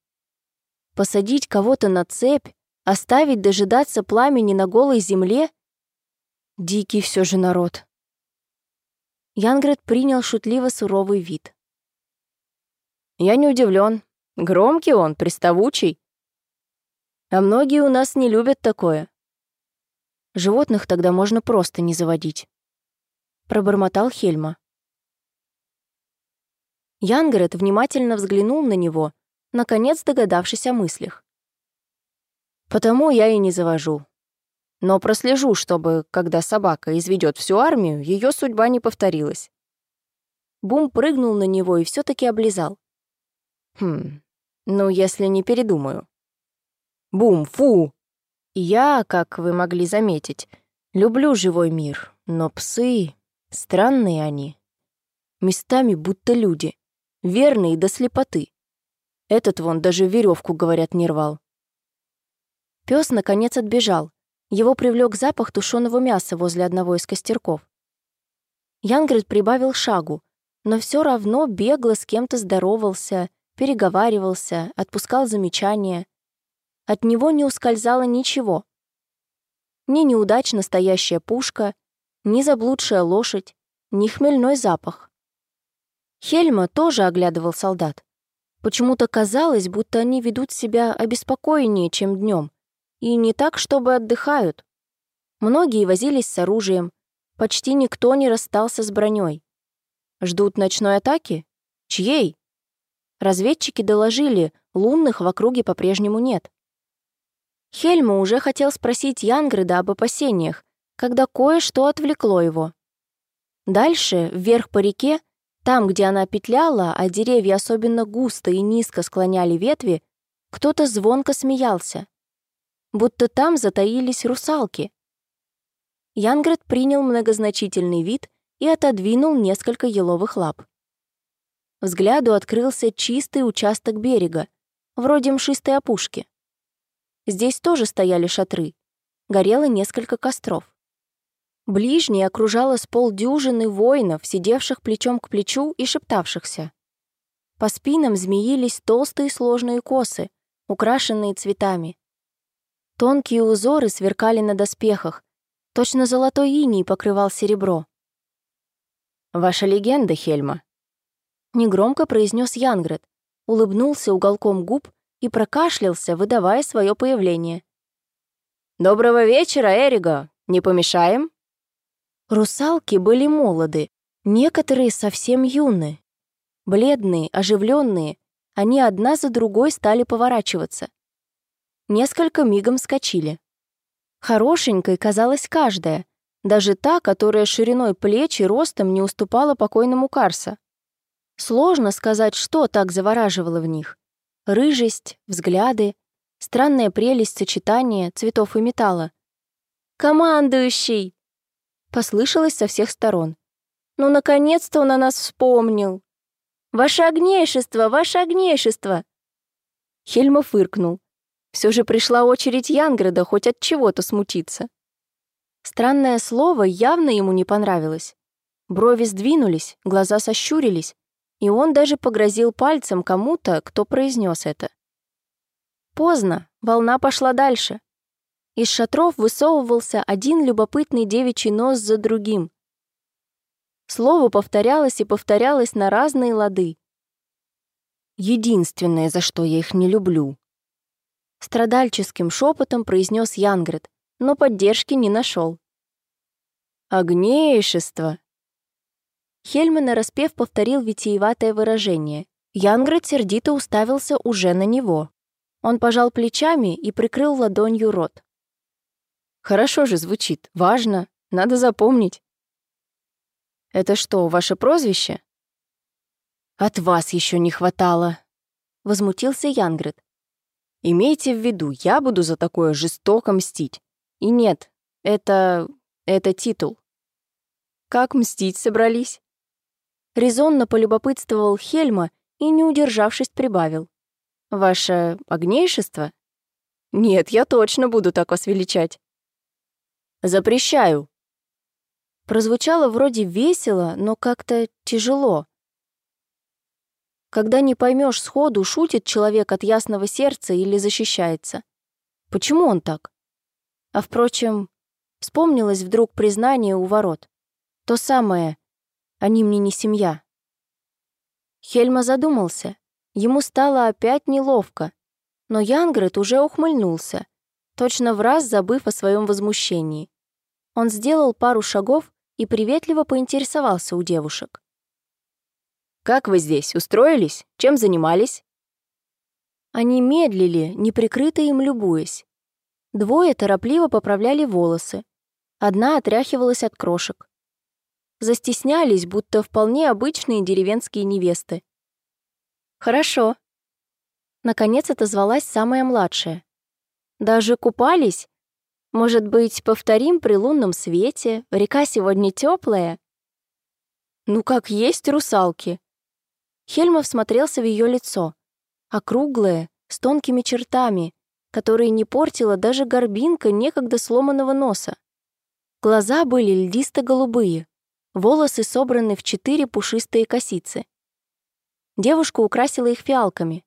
Посадить кого-то на цепь, Оставить дожидаться пламени на голой земле? Дикий все же народ. Янгрет принял шутливо суровый вид. Я не удивлен. Громкий он, приставучий. А многие у нас не любят такое. Животных тогда можно просто не заводить. Пробормотал Хельма. Янгрет внимательно взглянул на него, наконец догадавшись о мыслях. Потому я и не завожу. Но прослежу, чтобы, когда собака изведет всю армию, ее судьба не повторилась. Бум прыгнул на него и все таки облизал. Хм, ну, если не передумаю. Бум, фу! Я, как вы могли заметить, люблю живой мир, но псы... Странные они. Местами будто люди. верный до слепоты. Этот вон даже веревку, говорят, не рвал. Пес наконец отбежал. Его привлек запах тушеного мяса возле одного из костерков. Янгрид прибавил шагу, но все равно бегло с кем-то здоровался, переговаривался, отпускал замечания. От него не ускользало ничего. Ни неудачно стоящая пушка, ни заблудшая лошадь, ни хмельной запах. Хельма тоже оглядывал солдат. Почему-то казалось, будто они ведут себя обеспокоеннее, чем днем, и не так, чтобы отдыхают. Многие возились с оружием, почти никто не расстался с броней. Ждут ночной атаки? Чьей? Разведчики доложили, лунных в округе по-прежнему нет. Хельма уже хотел спросить Янгрыда об опасениях, когда кое-что отвлекло его. Дальше, вверх по реке, там, где она петляла, а деревья особенно густо и низко склоняли ветви, кто-то звонко смеялся. Будто там затаились русалки. Янград принял многозначительный вид и отодвинул несколько еловых лап. Взгляду открылся чистый участок берега, вроде мшистой опушки. Здесь тоже стояли шатры, горело несколько костров. Ближний окружало с полдюжины воинов, сидевших плечом к плечу и шептавшихся. По спинам змеились толстые сложные косы, украшенные цветами. Тонкие узоры сверкали на доспехах, точно золотой иней покрывал серебро. «Ваша легенда, Хельма», — негромко произнес Янгрет, улыбнулся уголком губ и прокашлялся, выдавая свое появление. «Доброго вечера, Эриго! Не помешаем?» Русалки были молоды, некоторые совсем юны. Бледные, оживленные, они одна за другой стали поворачиваться. Несколько мигом скочили. Хорошенькой казалась каждая, даже та, которая шириной плеч и ростом не уступала покойному Карса. Сложно сказать, что так завораживало в них. Рыжесть, взгляды, странная прелесть сочетания цветов и металла. «Командующий!» Послышалось со всех сторон. «Ну, наконец-то он о нас вспомнил!» «Ваше огнейшество! Ваше огнейшество!» Хельма фыркнул. Все же пришла очередь Янграда хоть от чего-то смутиться. Странное слово явно ему не понравилось. Брови сдвинулись, глаза сощурились, и он даже погрозил пальцем кому-то, кто произнес это. Поздно, волна пошла дальше. Из шатров высовывался один любопытный девичий нос за другим. Слово повторялось и повторялось на разные лады. «Единственное, за что я их не люблю», — страдальческим шепотом произнес Янгрет, но поддержки не нашел. «Огнейшество!» Хельма нараспев повторил витиеватое выражение. Янгрет сердито уставился уже на него. Он пожал плечами и прикрыл ладонью рот. Хорошо же звучит, важно, надо запомнить. Это что, ваше прозвище? От вас еще не хватало, возмутился Янгрид. Имейте в виду, я буду за такое жестоко мстить. И нет, это... это титул. Как мстить собрались? Резонно полюбопытствовал Хельма и, не удержавшись, прибавил. «Ваше огнейшество?» «Нет, я точно буду так вас величать». Запрещаю!» Прозвучало вроде весело, но как-то тяжело. Когда не поймешь сходу, шутит человек от ясного сердца или защищается. Почему он так? А впрочем, вспомнилось вдруг признание у ворот. То самое «они мне не семья». Хельма задумался. Ему стало опять неловко. Но Янгрет уже ухмыльнулся, точно в раз забыв о своем возмущении. Он сделал пару шагов и приветливо поинтересовался у девушек. «Как вы здесь? Устроились? Чем занимались?» Они медлили, неприкрыто им любуясь. Двое торопливо поправляли волосы. Одна отряхивалась от крошек. Застеснялись, будто вполне обычные деревенские невесты. «Хорошо». Наконец отозвалась самая младшая. «Даже купались?» Может быть, повторим при лунном свете? Река сегодня теплая. Ну, как есть русалки. Хельма всмотрелся в ее лицо. Округлое, с тонкими чертами, которые не портила даже горбинка некогда сломанного носа. Глаза были льдисто-голубые, волосы собраны в четыре пушистые косицы. Девушка украсила их фиалками.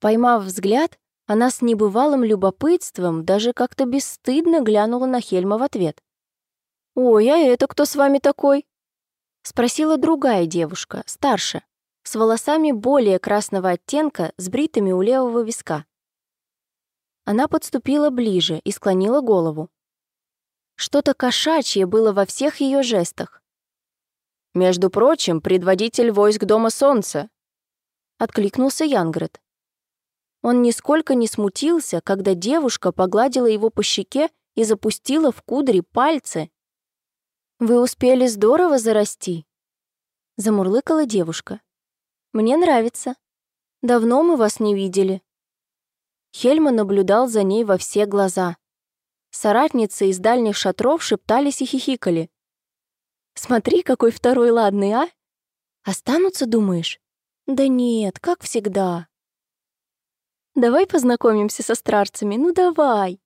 Поймав взгляд, она с небывалым любопытством даже как-то бесстыдно глянула на Хельма в ответ. «Ой, а это кто с вами такой?» Спросила другая девушка, старше, с волосами более красного оттенка, с бритами у левого виска. Она подступила ближе и склонила голову. Что-то кошачье было во всех ее жестах. «Между прочим, предводитель войск Дома Солнца», — откликнулся Янгрет. Он нисколько не смутился, когда девушка погладила его по щеке и запустила в кудри пальцы. «Вы успели здорово зарасти», — замурлыкала девушка. «Мне нравится. Давно мы вас не видели». Хельма наблюдал за ней во все глаза. Соратницы из дальних шатров шептались и хихикали. «Смотри, какой второй ладный, а? Останутся, думаешь?» «Да нет, как всегда». «Давай познакомимся со старцами, ну давай!»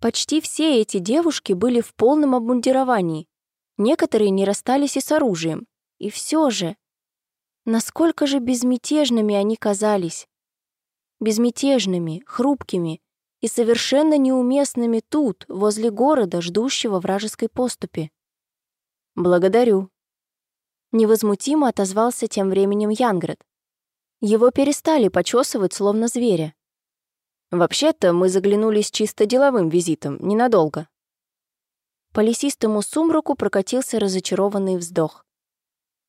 Почти все эти девушки были в полном обмундировании. Некоторые не расстались и с оружием. И все же... Насколько же безмятежными они казались безмятежными, хрупкими и совершенно неуместными тут, возле города, ждущего вражеской поступи. «Благодарю», — невозмутимо отозвался тем временем Янград. Его перестали почесывать, словно зверя. «Вообще-то мы заглянули с чисто деловым визитом, ненадолго». По лесистому сумраку прокатился разочарованный вздох.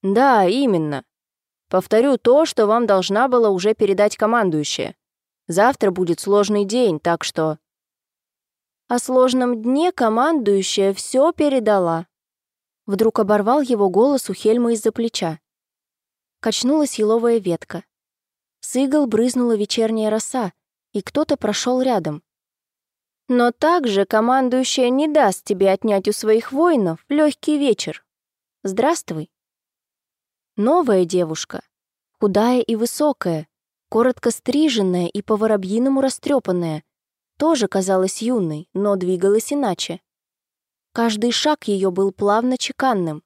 «Да, именно. Повторю то, что вам должна была уже передать командующая. Завтра будет сложный день, так что...» О сложном дне командующая все передала. Вдруг оборвал его голос у Хельма из-за плеча. Качнулась еловая ветка. С игл брызнула вечерняя роса, и кто-то прошел рядом. Но также командующая не даст тебе отнять у своих воинов легкий вечер. Здравствуй. Новая девушка, худая и высокая, коротко стриженная и по-воробьиному растрепанная, тоже казалась юной, но двигалась иначе. Каждый шаг ее был плавно чеканным.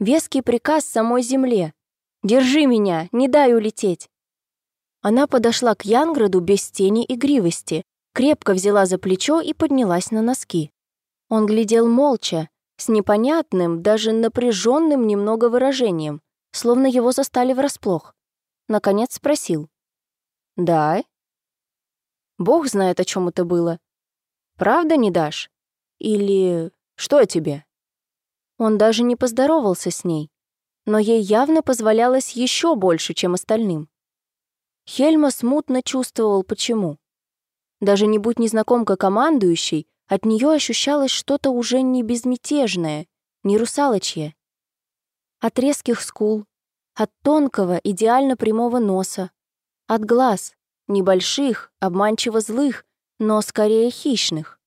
Веский приказ самой земле. «Держи меня, не дай улететь!» Она подошла к Янграду без тени игривости, крепко взяла за плечо и поднялась на носки. Он глядел молча, с непонятным, даже напряженным немного выражением, словно его застали врасплох. Наконец спросил. «Да?» «Бог знает, о чем это было. Правда не дашь? Или что тебе?» Он даже не поздоровался с ней, но ей явно позволялось еще больше, чем остальным. Хельма смутно чувствовал, почему. Даже не будь незнакомка командующей, от нее ощущалось что-то уже не безмятежное, не русалочье от резких скул, от тонкого, идеально прямого носа, от глаз, небольших, обманчиво злых, но скорее хищных.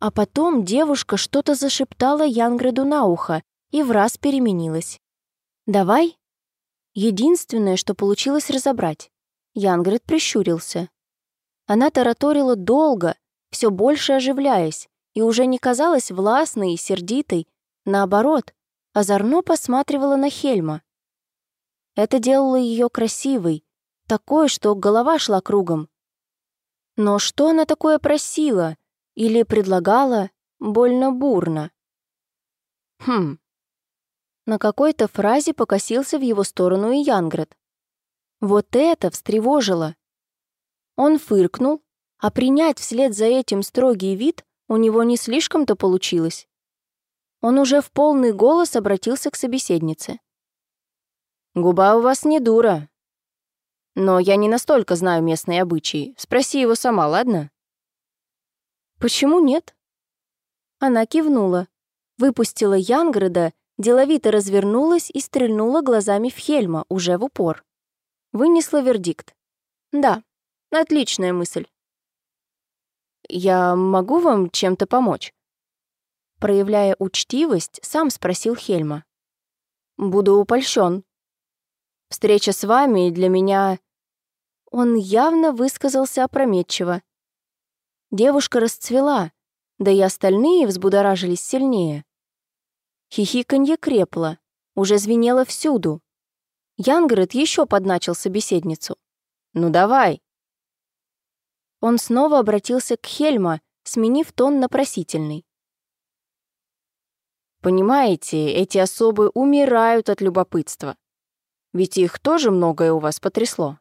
А потом девушка что-то зашептала Янгреду на ухо и в раз переменилась. «Давай?» Единственное, что получилось разобрать. Янгрид прищурился. Она тараторила долго, все больше оживляясь, и уже не казалась властной и сердитой, наоборот, озорно посматривала на Хельма. Это делало ее красивой, такой, что голова шла кругом. Но что она такое просила или предлагала больно бурно? Хм. На какой-то фразе покосился в его сторону и Янград. Вот это встревожило. Он фыркнул, а принять вслед за этим строгий вид у него не слишком-то получилось. Он уже в полный голос обратился к собеседнице. «Губа у вас не дура. Но я не настолько знаю местные обычаи. Спроси его сама, ладно?» «Почему нет?» Она кивнула, выпустила Янграда, деловито развернулась и стрельнула глазами в Хельма, уже в упор. Вынесла вердикт. «Да, отличная мысль». «Я могу вам чем-то помочь?» Проявляя учтивость, сам спросил Хельма. «Буду упольщен». Встреча с вами для меня...» Он явно высказался опрометчиво. Девушка расцвела, да и остальные взбудоражились сильнее. Хихиканье крепло, уже звенело всюду. Янгрет еще подначил собеседницу. «Ну давай!» Он снова обратился к Хельма, сменив тон на просительный. «Понимаете, эти особы умирают от любопытства. Ведь их тоже многое у вас потрясло».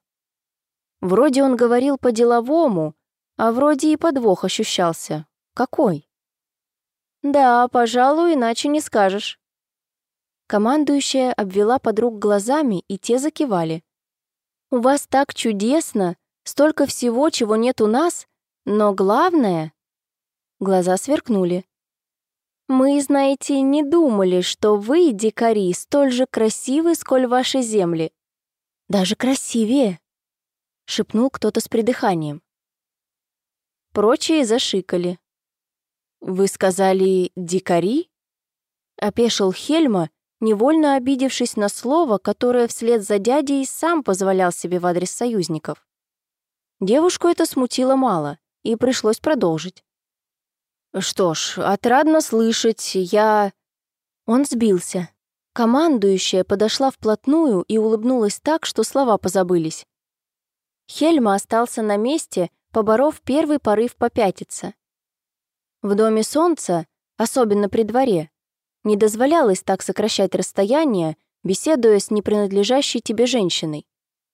Вроде он говорил по-деловому, а вроде и подвох ощущался. Какой? Да, пожалуй, иначе не скажешь. Командующая обвела подруг глазами, и те закивали. «У вас так чудесно! Столько всего, чего нет у нас! Но главное...» Глаза сверкнули. «Мы, знаете, не думали, что вы, дикари, столь же красивы, сколь ваши земли. Даже красивее!» — шепнул кто-то с придыханием. Прочие зашикали. «Вы сказали «дикари»?» — опешил Хельма, невольно обидевшись на слово, которое вслед за дядей сам позволял себе в адрес союзников. Девушку это смутило мало, и пришлось продолжить. «Что ж, отрадно слышать, я...» Он сбился. Командующая подошла вплотную и улыбнулась так, что слова позабылись. Хельма остался на месте, поборов первый порыв попятиться. В Доме Солнца, особенно при дворе, не дозволялось так сокращать расстояние, беседуя с непринадлежащей тебе женщиной.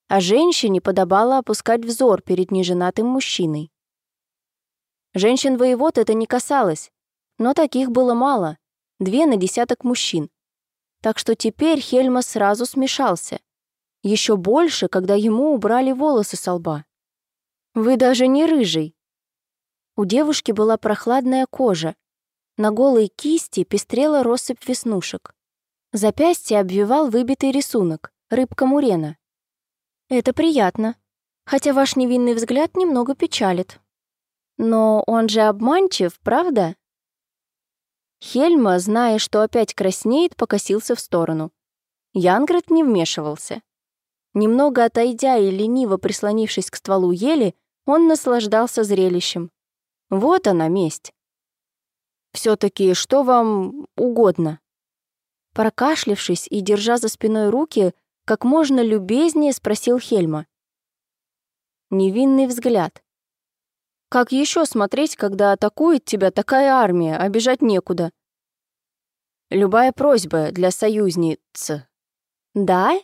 А женщине подобало опускать взор перед неженатым мужчиной. Женщин-воевод это не касалось, но таких было мало, две на десяток мужчин. Так что теперь Хельма сразу смешался. Еще больше, когда ему убрали волосы со лба. «Вы даже не рыжий». У девушки была прохладная кожа. На голой кисти пестрела россыпь веснушек. Запястье обвивал выбитый рисунок, рыбка Мурена. «Это приятно, хотя ваш невинный взгляд немного печалит. Но он же обманчив, правда?» Хельма, зная, что опять краснеет, покосился в сторону. Янгрет не вмешивался. Немного отойдя и лениво прислонившись к стволу ели, он наслаждался зрелищем. Вот она, месть. все таки что вам угодно?» Прокашлившись и держа за спиной руки, как можно любезнее спросил Хельма. Невинный взгляд. «Как еще смотреть, когда атакует тебя такая армия, а бежать некуда?» «Любая просьба для союзниц». «Да?»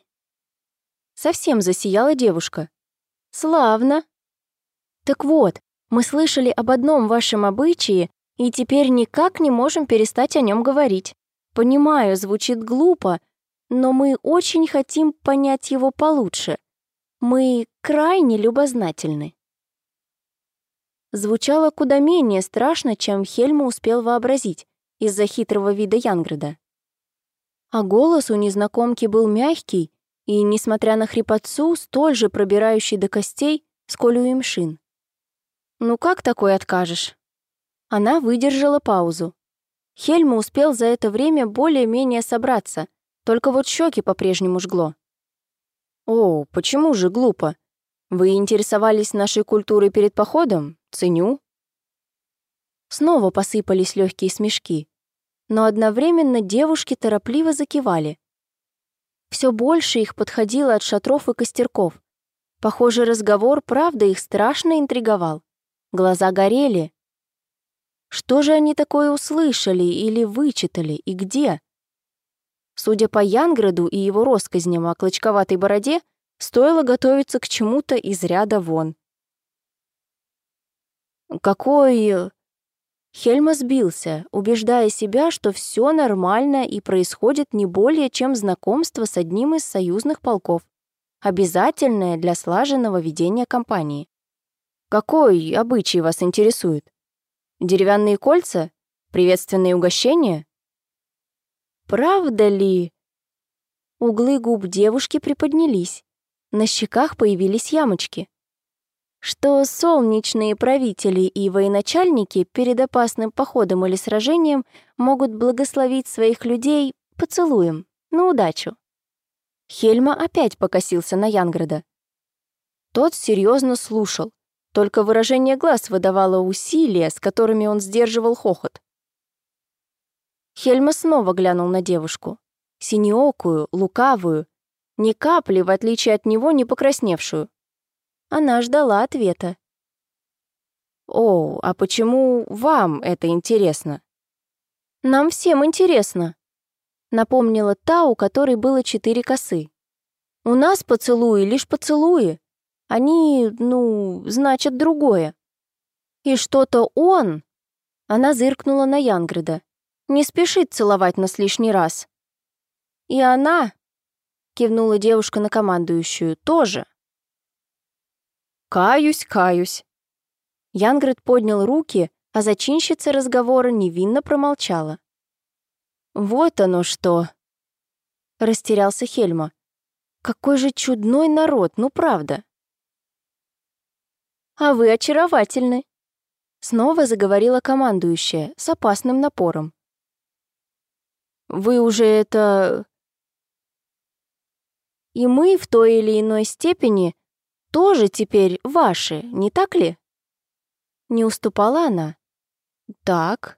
Совсем засияла девушка. «Славно!» «Так вот, мы слышали об одном вашем обычае и теперь никак не можем перестать о нем говорить. Понимаю, звучит глупо, но мы очень хотим понять его получше. Мы крайне любознательны». Звучало куда менее страшно, чем Хельма успел вообразить из-за хитрого вида Янграда. А голос у незнакомки был мягкий и, несмотря на хрипотцу, столь же пробирающий до костей, сколь у имшин. «Ну как такой откажешь?» Она выдержала паузу. Хельма успел за это время более-менее собраться, только вот щеки по-прежнему жгло. «О, почему же глупо? Вы интересовались нашей культурой перед походом? Ценю». Снова посыпались легкие смешки, но одновременно девушки торопливо закивали, все больше их подходило от шатров и костерков. Похоже, разговор, правда, их страшно интриговал. Глаза горели. Что же они такое услышали или вычитали, и где? Судя по Янграду и его россказням о клочковатой бороде, стоило готовиться к чему-то из ряда вон. «Какой...» Хельма сбился, убеждая себя, что все нормально и происходит не более чем знакомство с одним из союзных полков, обязательное для слаженного ведения кампании. Какой обычай вас интересует? Деревянные кольца? Приветственные угощения? Правда ли? Углы губ девушки приподнялись. На щеках появились ямочки что солнечные правители и военачальники перед опасным походом или сражением могут благословить своих людей поцелуем на удачу. Хельма опять покосился на Янграда. Тот серьезно слушал, только выражение глаз выдавало усилия, с которыми он сдерживал хохот. Хельма снова глянул на девушку. Синеокую, лукавую, ни капли, в отличие от него, не покрасневшую. Она ждала ответа. «О, а почему вам это интересно?» «Нам всем интересно», — напомнила та, у которой было четыре косы. «У нас поцелуи лишь поцелуи. Они, ну, значат другое. И что-то он...» Она зыркнула на Янграда. «Не спешит целовать нас лишний раз. И она...» Кивнула девушка на командующую. «Тоже». «Каюсь, каюсь». Янград поднял руки, а зачинщица разговора невинно промолчала. «Вот оно что!» Растерялся Хельма. «Какой же чудной народ, ну правда!» «А вы очаровательны!» Снова заговорила командующая с опасным напором. «Вы уже это...» «И мы в той или иной степени тоже теперь ваши, не так ли?» Не уступала она. «Так»,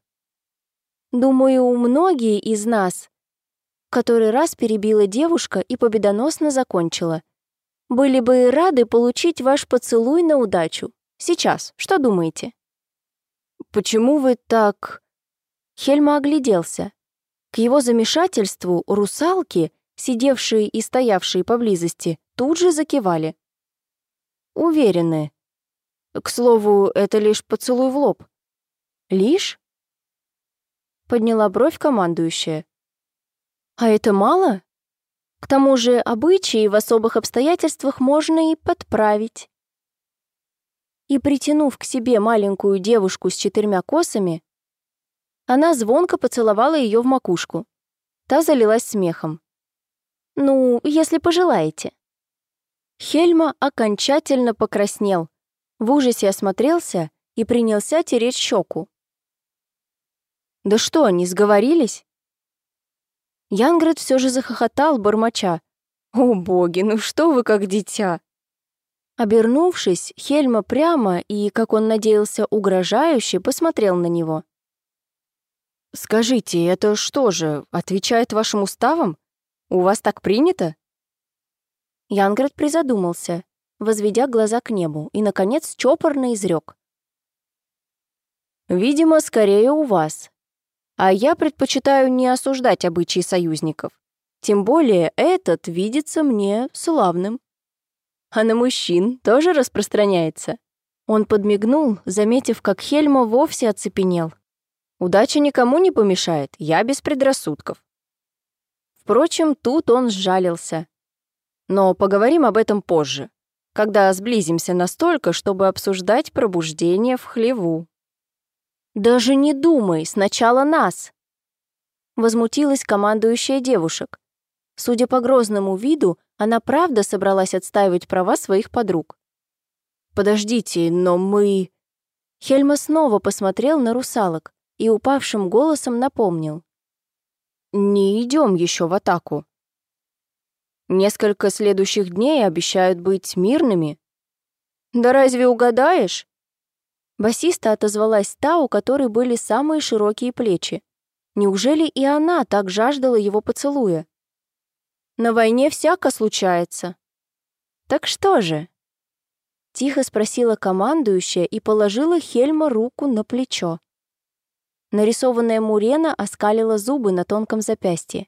Думаю, многие из нас, который раз перебила девушка и победоносно закончила, были бы рады получить ваш поцелуй на удачу. Сейчас, что думаете? Почему вы так... Хельма огляделся. К его замешательству русалки, сидевшие и стоявшие поблизости, тут же закивали. Уверены. К слову, это лишь поцелуй в лоб. Лишь? Подняла бровь командующая. А это мало? К тому же обычаи в особых обстоятельствах можно и подправить. И притянув к себе маленькую девушку с четырьмя косами, она звонко поцеловала ее в макушку. Та залилась смехом. «Ну, если пожелаете». Хельма окончательно покраснел, в ужасе осмотрелся и принялся тереть щеку. Да что, они сговорились? Янград все же захохотал, бормоча. «О, боги, ну что вы как дитя!» Обернувшись, Хельма прямо и, как он надеялся, угрожающе посмотрел на него. «Скажите, это что же, отвечает вашим уставам? У вас так принято?» Янград призадумался, возведя глаза к небу, и, наконец, чопорно изрек. «Видимо, скорее у вас, а я предпочитаю не осуждать обычаи союзников. Тем более этот видится мне славным. А на мужчин тоже распространяется. Он подмигнул, заметив, как Хельма вовсе оцепенел. Удача никому не помешает, я без предрассудков. Впрочем, тут он сжалился. Но поговорим об этом позже, когда сблизимся настолько, чтобы обсуждать пробуждение в хлеву. «Даже не думай, сначала нас!» Возмутилась командующая девушек. Судя по грозному виду, она правда собралась отстаивать права своих подруг. «Подождите, но мы...» Хельма снова посмотрел на русалок и упавшим голосом напомнил. «Не идем еще в атаку. Несколько следующих дней обещают быть мирными. Да разве угадаешь? Басиста отозвалась та, у которой были самые широкие плечи. Неужели и она так жаждала его поцелуя? На войне всяко случается. Так что же? Тихо спросила командующая и положила Хельма руку на плечо. Нарисованная Мурена оскалила зубы на тонком запястье.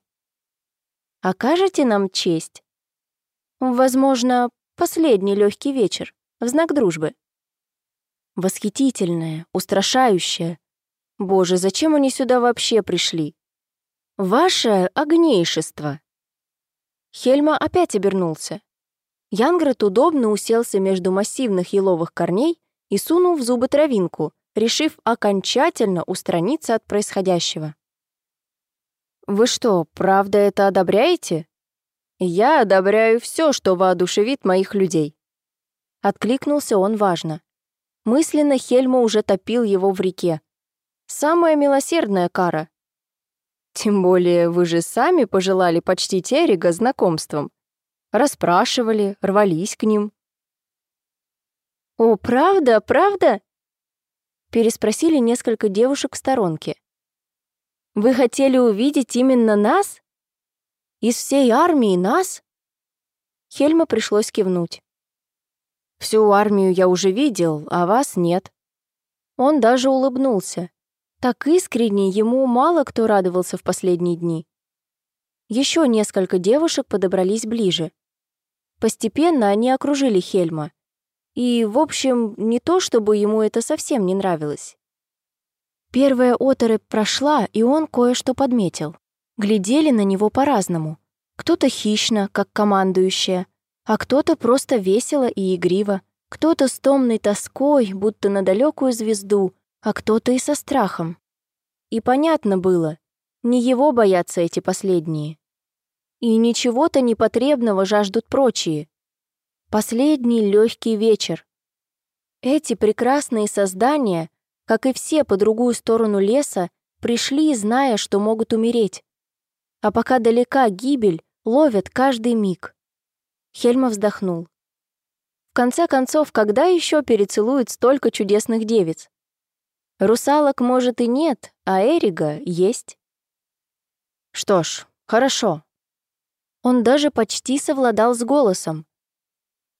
«Окажете нам честь? Возможно, последний легкий вечер, в знак дружбы». Восхитительная, устрашающая. Боже, зачем они сюда вообще пришли? Ваше огнейшество. Хельма опять обернулся. Янград удобно уселся между массивных еловых корней и сунул в зубы травинку, решив окончательно устраниться от происходящего. «Вы что, правда это одобряете?» «Я одобряю все, что воодушевит моих людей». Откликнулся он важно. Мысленно Хельма уже топил его в реке. Самая милосердная кара. Тем более вы же сами пожелали почтить Эрига знакомством. Расспрашивали, рвались к ним. «О, правда, правда?» Переспросили несколько девушек в сторонке. «Вы хотели увидеть именно нас? Из всей армии нас?» Хельма пришлось кивнуть. «Всю армию я уже видел, а вас нет». Он даже улыбнулся. Так искренне ему мало кто радовался в последние дни. Еще несколько девушек подобрались ближе. Постепенно они окружили Хельма. И, в общем, не то, чтобы ему это совсем не нравилось. Первая оторопь прошла, и он кое-что подметил. Глядели на него по-разному. Кто-то хищно, как командующая, а кто-то просто весело и игриво, кто-то с томной тоской, будто на далекую звезду, а кто-то и со страхом. И понятно было, не его боятся эти последние. И ничего-то непотребного жаждут прочие. Последний легкий вечер. Эти прекрасные создания, как и все по другую сторону леса, пришли, зная, что могут умереть. А пока далека гибель, ловят каждый миг. Хельма вздохнул. В конце концов, когда еще перецелуют столько чудесных девиц? Русалок, может, и нет, а Эрига есть. Что ж, хорошо, он даже почти совладал с голосом.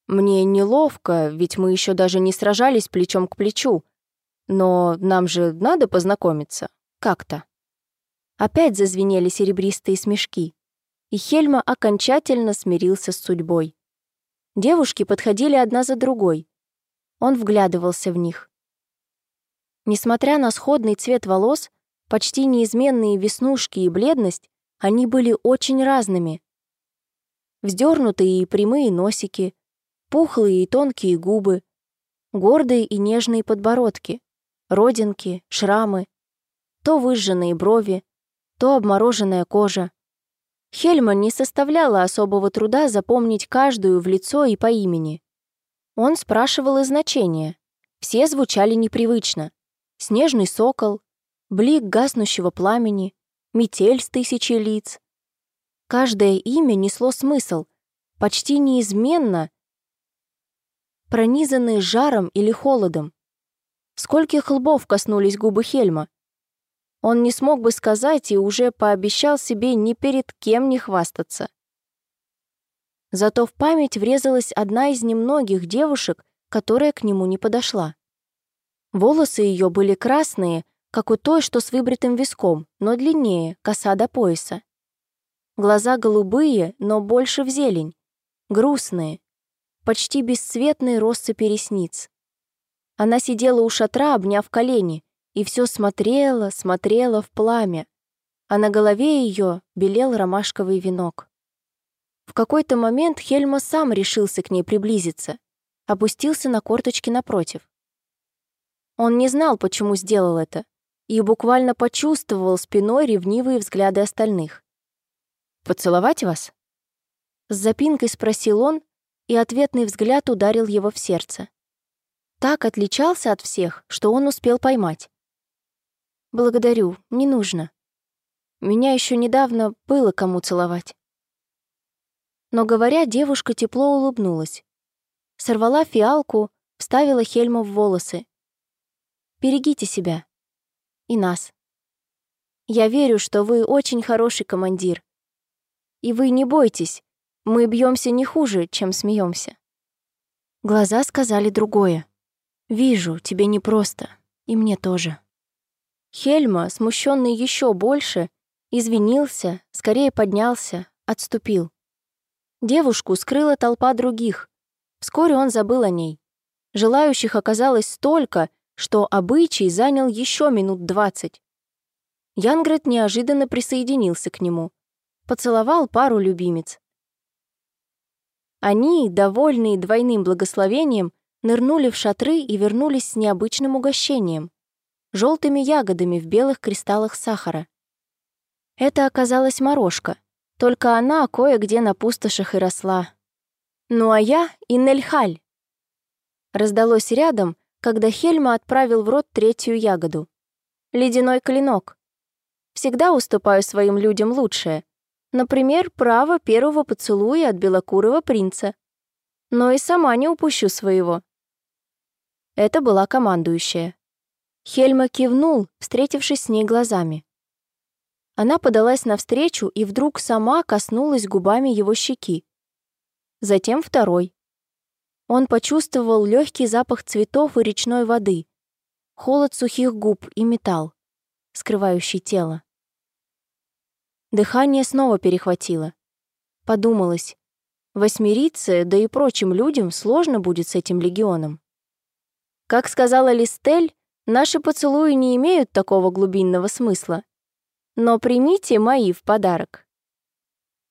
«Мне неловко, ведь мы еще даже не сражались плечом к плечу. Но нам же надо познакомиться. Как-то». Опять зазвенели серебристые смешки, и Хельма окончательно смирился с судьбой. Девушки подходили одна за другой. Он вглядывался в них. Несмотря на сходный цвет волос, почти неизменные веснушки и бледность, они были очень разными вздернутые и прямые носики, пухлые и тонкие губы, гордые и нежные подбородки, родинки, шрамы, то выжженные брови, то обмороженная кожа. Хельма не составляла особого труда запомнить каждую в лицо и по имени. Он спрашивал и значения. Все звучали непривычно. Снежный сокол, блик гаснущего пламени, метель с тысячи лиц, Каждое имя несло смысл, почти неизменно пронизанный жаром или холодом. Скольких лбов коснулись губы Хельма? Он не смог бы сказать и уже пообещал себе ни перед кем не хвастаться. Зато в память врезалась одна из немногих девушек, которая к нему не подошла. Волосы ее были красные, как у той, что с выбритым виском, но длиннее, коса до пояса. Глаза голубые, но больше в зелень. Грустные. Почти бесцветные россыпи ресниц. Она сидела у шатра, обняв колени, и все смотрела, смотрела в пламя, а на голове ее белел ромашковый венок. В какой-то момент Хельма сам решился к ней приблизиться, опустился на корточки напротив. Он не знал, почему сделал это, и буквально почувствовал спиной ревнивые взгляды остальных. Поцеловать вас?» С запинкой спросил он, и ответный взгляд ударил его в сердце. Так отличался от всех, что он успел поймать. «Благодарю, не нужно. Меня еще недавно было кому целовать». Но, говоря, девушка тепло улыбнулась. Сорвала фиалку, вставила Хельма в волосы. «Берегите себя. И нас. Я верю, что вы очень хороший командир, и вы не бойтесь, мы бьемся не хуже, чем смеемся. Глаза сказали другое. «Вижу, тебе непросто, и мне тоже». Хельма, смущенный еще больше, извинился, скорее поднялся, отступил. Девушку скрыла толпа других. Вскоре он забыл о ней. Желающих оказалось столько, что обычай занял еще минут двадцать. Янгрет неожиданно присоединился к нему поцеловал пару любимец. Они, довольные двойным благословением, нырнули в шатры и вернулись с необычным угощением — желтыми ягодами в белых кристаллах сахара. Это оказалась морожка, только она кое-где на пустошах и росла. «Ну а я — Иннельхаль!» Раздалось рядом, когда Хельма отправил в рот третью ягоду. «Ледяной клинок. Всегда уступаю своим людям лучшее, Например, право первого поцелуя от белокурого принца. Но и сама не упущу своего. Это была командующая. Хельма кивнул, встретившись с ней глазами. Она подалась навстречу и вдруг сама коснулась губами его щеки. Затем второй. Он почувствовал легкий запах цветов и речной воды, холод сухих губ и металл, скрывающий тело. Дыхание снова перехватило. Подумалось, восьмерице, да и прочим людям сложно будет с этим легионом. Как сказала Листель, наши поцелуи не имеют такого глубинного смысла. Но примите мои в подарок.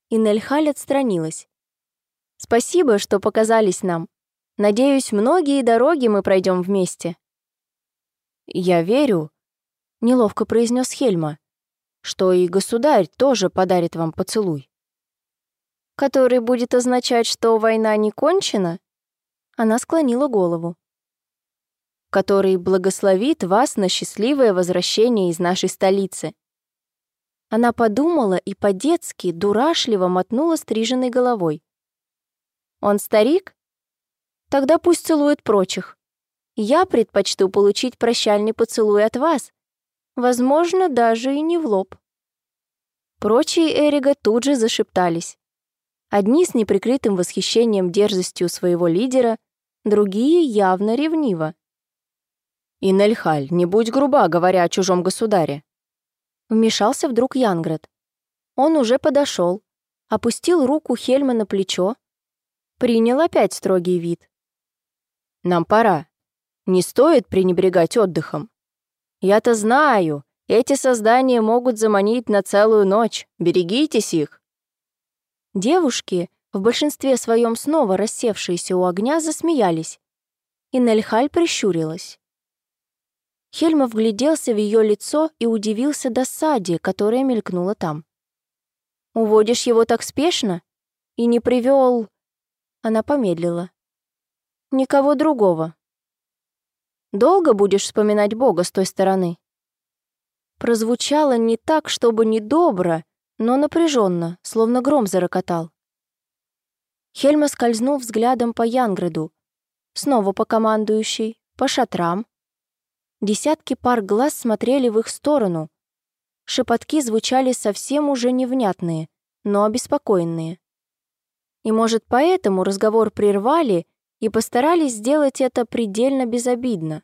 И Нельхаль отстранилась. Спасибо, что показались нам. Надеюсь, многие дороги мы пройдем вместе. Я верю, неловко произнес Хельма что и государь тоже подарит вам поцелуй. Который будет означать, что война не кончена? Она склонила голову. Который благословит вас на счастливое возвращение из нашей столицы. Она подумала и по-детски дурашливо мотнула стриженной головой. Он старик? Тогда пусть целует прочих. Я предпочту получить прощальный поцелуй от вас, возможно, даже и не в лоб. Прочие Эрига тут же зашептались. Одни с неприкрытым восхищением дерзостью своего лидера, другие явно ревниво. «Инельхаль, не будь груба, говоря о чужом государе!» Вмешался вдруг Янград. Он уже подошел, опустил руку Хельма на плечо, принял опять строгий вид. «Нам пора. Не стоит пренебрегать отдыхом. Я-то знаю, эти создания могут заманить на целую ночь. Берегитесь их. Девушки, в большинстве своем снова рассевшиеся у огня, засмеялись. И Нельхаль прищурилась. Хельма вгляделся в ее лицо и удивился досаде, которая мелькнула там. «Уводишь его так спешно? И не привел...» Она помедлила. «Никого другого, Долго будешь вспоминать Бога с той стороны?» Прозвучало не так, чтобы недобро, но напряженно, словно гром зарокотал. Хельма скользнул взглядом по Янграду, снова по командующей, по шатрам. Десятки пар глаз смотрели в их сторону. Шепотки звучали совсем уже невнятные, но обеспокоенные. И, может, поэтому разговор прервали и постарались сделать это предельно безобидно.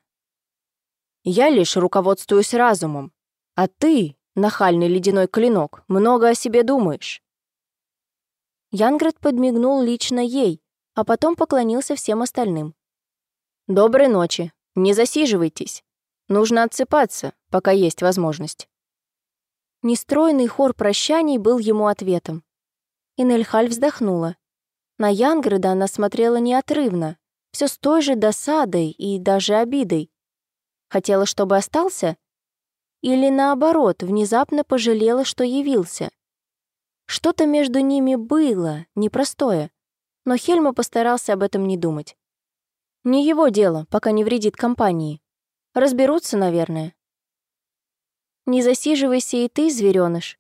«Я лишь руководствуюсь разумом, а ты, нахальный ледяной клинок, много о себе думаешь». Янград подмигнул лично ей, а потом поклонился всем остальным. «Доброй ночи, не засиживайтесь. Нужно отсыпаться, пока есть возможность». Нестройный хор прощаний был ему ответом. Инельхаль вздохнула. На Янграда она смотрела неотрывно, все с той же досадой и даже обидой. Хотела, чтобы остался? Или наоборот, внезапно пожалела, что явился? Что-то между ними было, непростое, но Хельма постарался об этом не думать. Не его дело, пока не вредит компании. Разберутся, наверное. Не засиживайся и ты, зверёныш.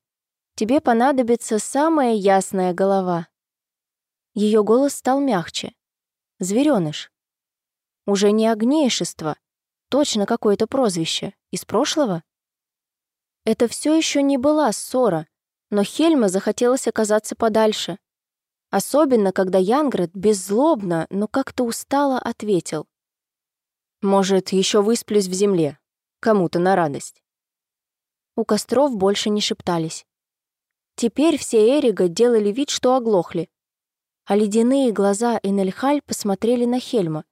Тебе понадобится самая ясная голова. Ее голос стал мягче. Зверёныш. Уже не огнейшество, точно какое-то прозвище. Из прошлого? Это все еще не была ссора, но Хельма захотелось оказаться подальше. Особенно, когда Янград беззлобно, но как-то устало ответил. «Может, еще высплюсь в земле. Кому-то на радость». У костров больше не шептались. Теперь все Эрига делали вид, что оглохли, а ледяные глаза Энельхаль посмотрели на Хельма.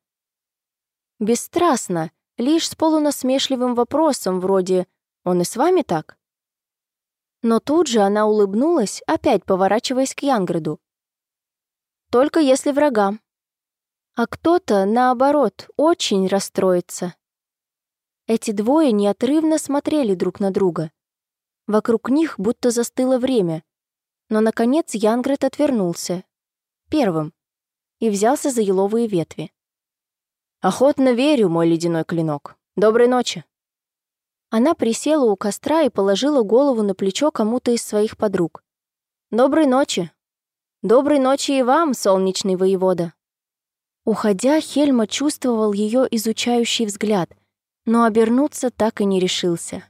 Бесстрастно, лишь с полунасмешливым вопросом вроде «Он и с вами так?». Но тут же она улыбнулась, опять поворачиваясь к Янграду. «Только если врагам. А кто-то, наоборот, очень расстроится». Эти двое неотрывно смотрели друг на друга. Вокруг них будто застыло время. Но, наконец, Янград отвернулся, первым, и взялся за еловые ветви. «Охотно верю, мой ледяной клинок. Доброй ночи». Она присела у костра и положила голову на плечо кому-то из своих подруг. Доброй ночи. Доброй ночи и вам, солнечный воевода. Уходя, Хельма чувствовал ее изучающий взгляд, но обернуться так и не решился.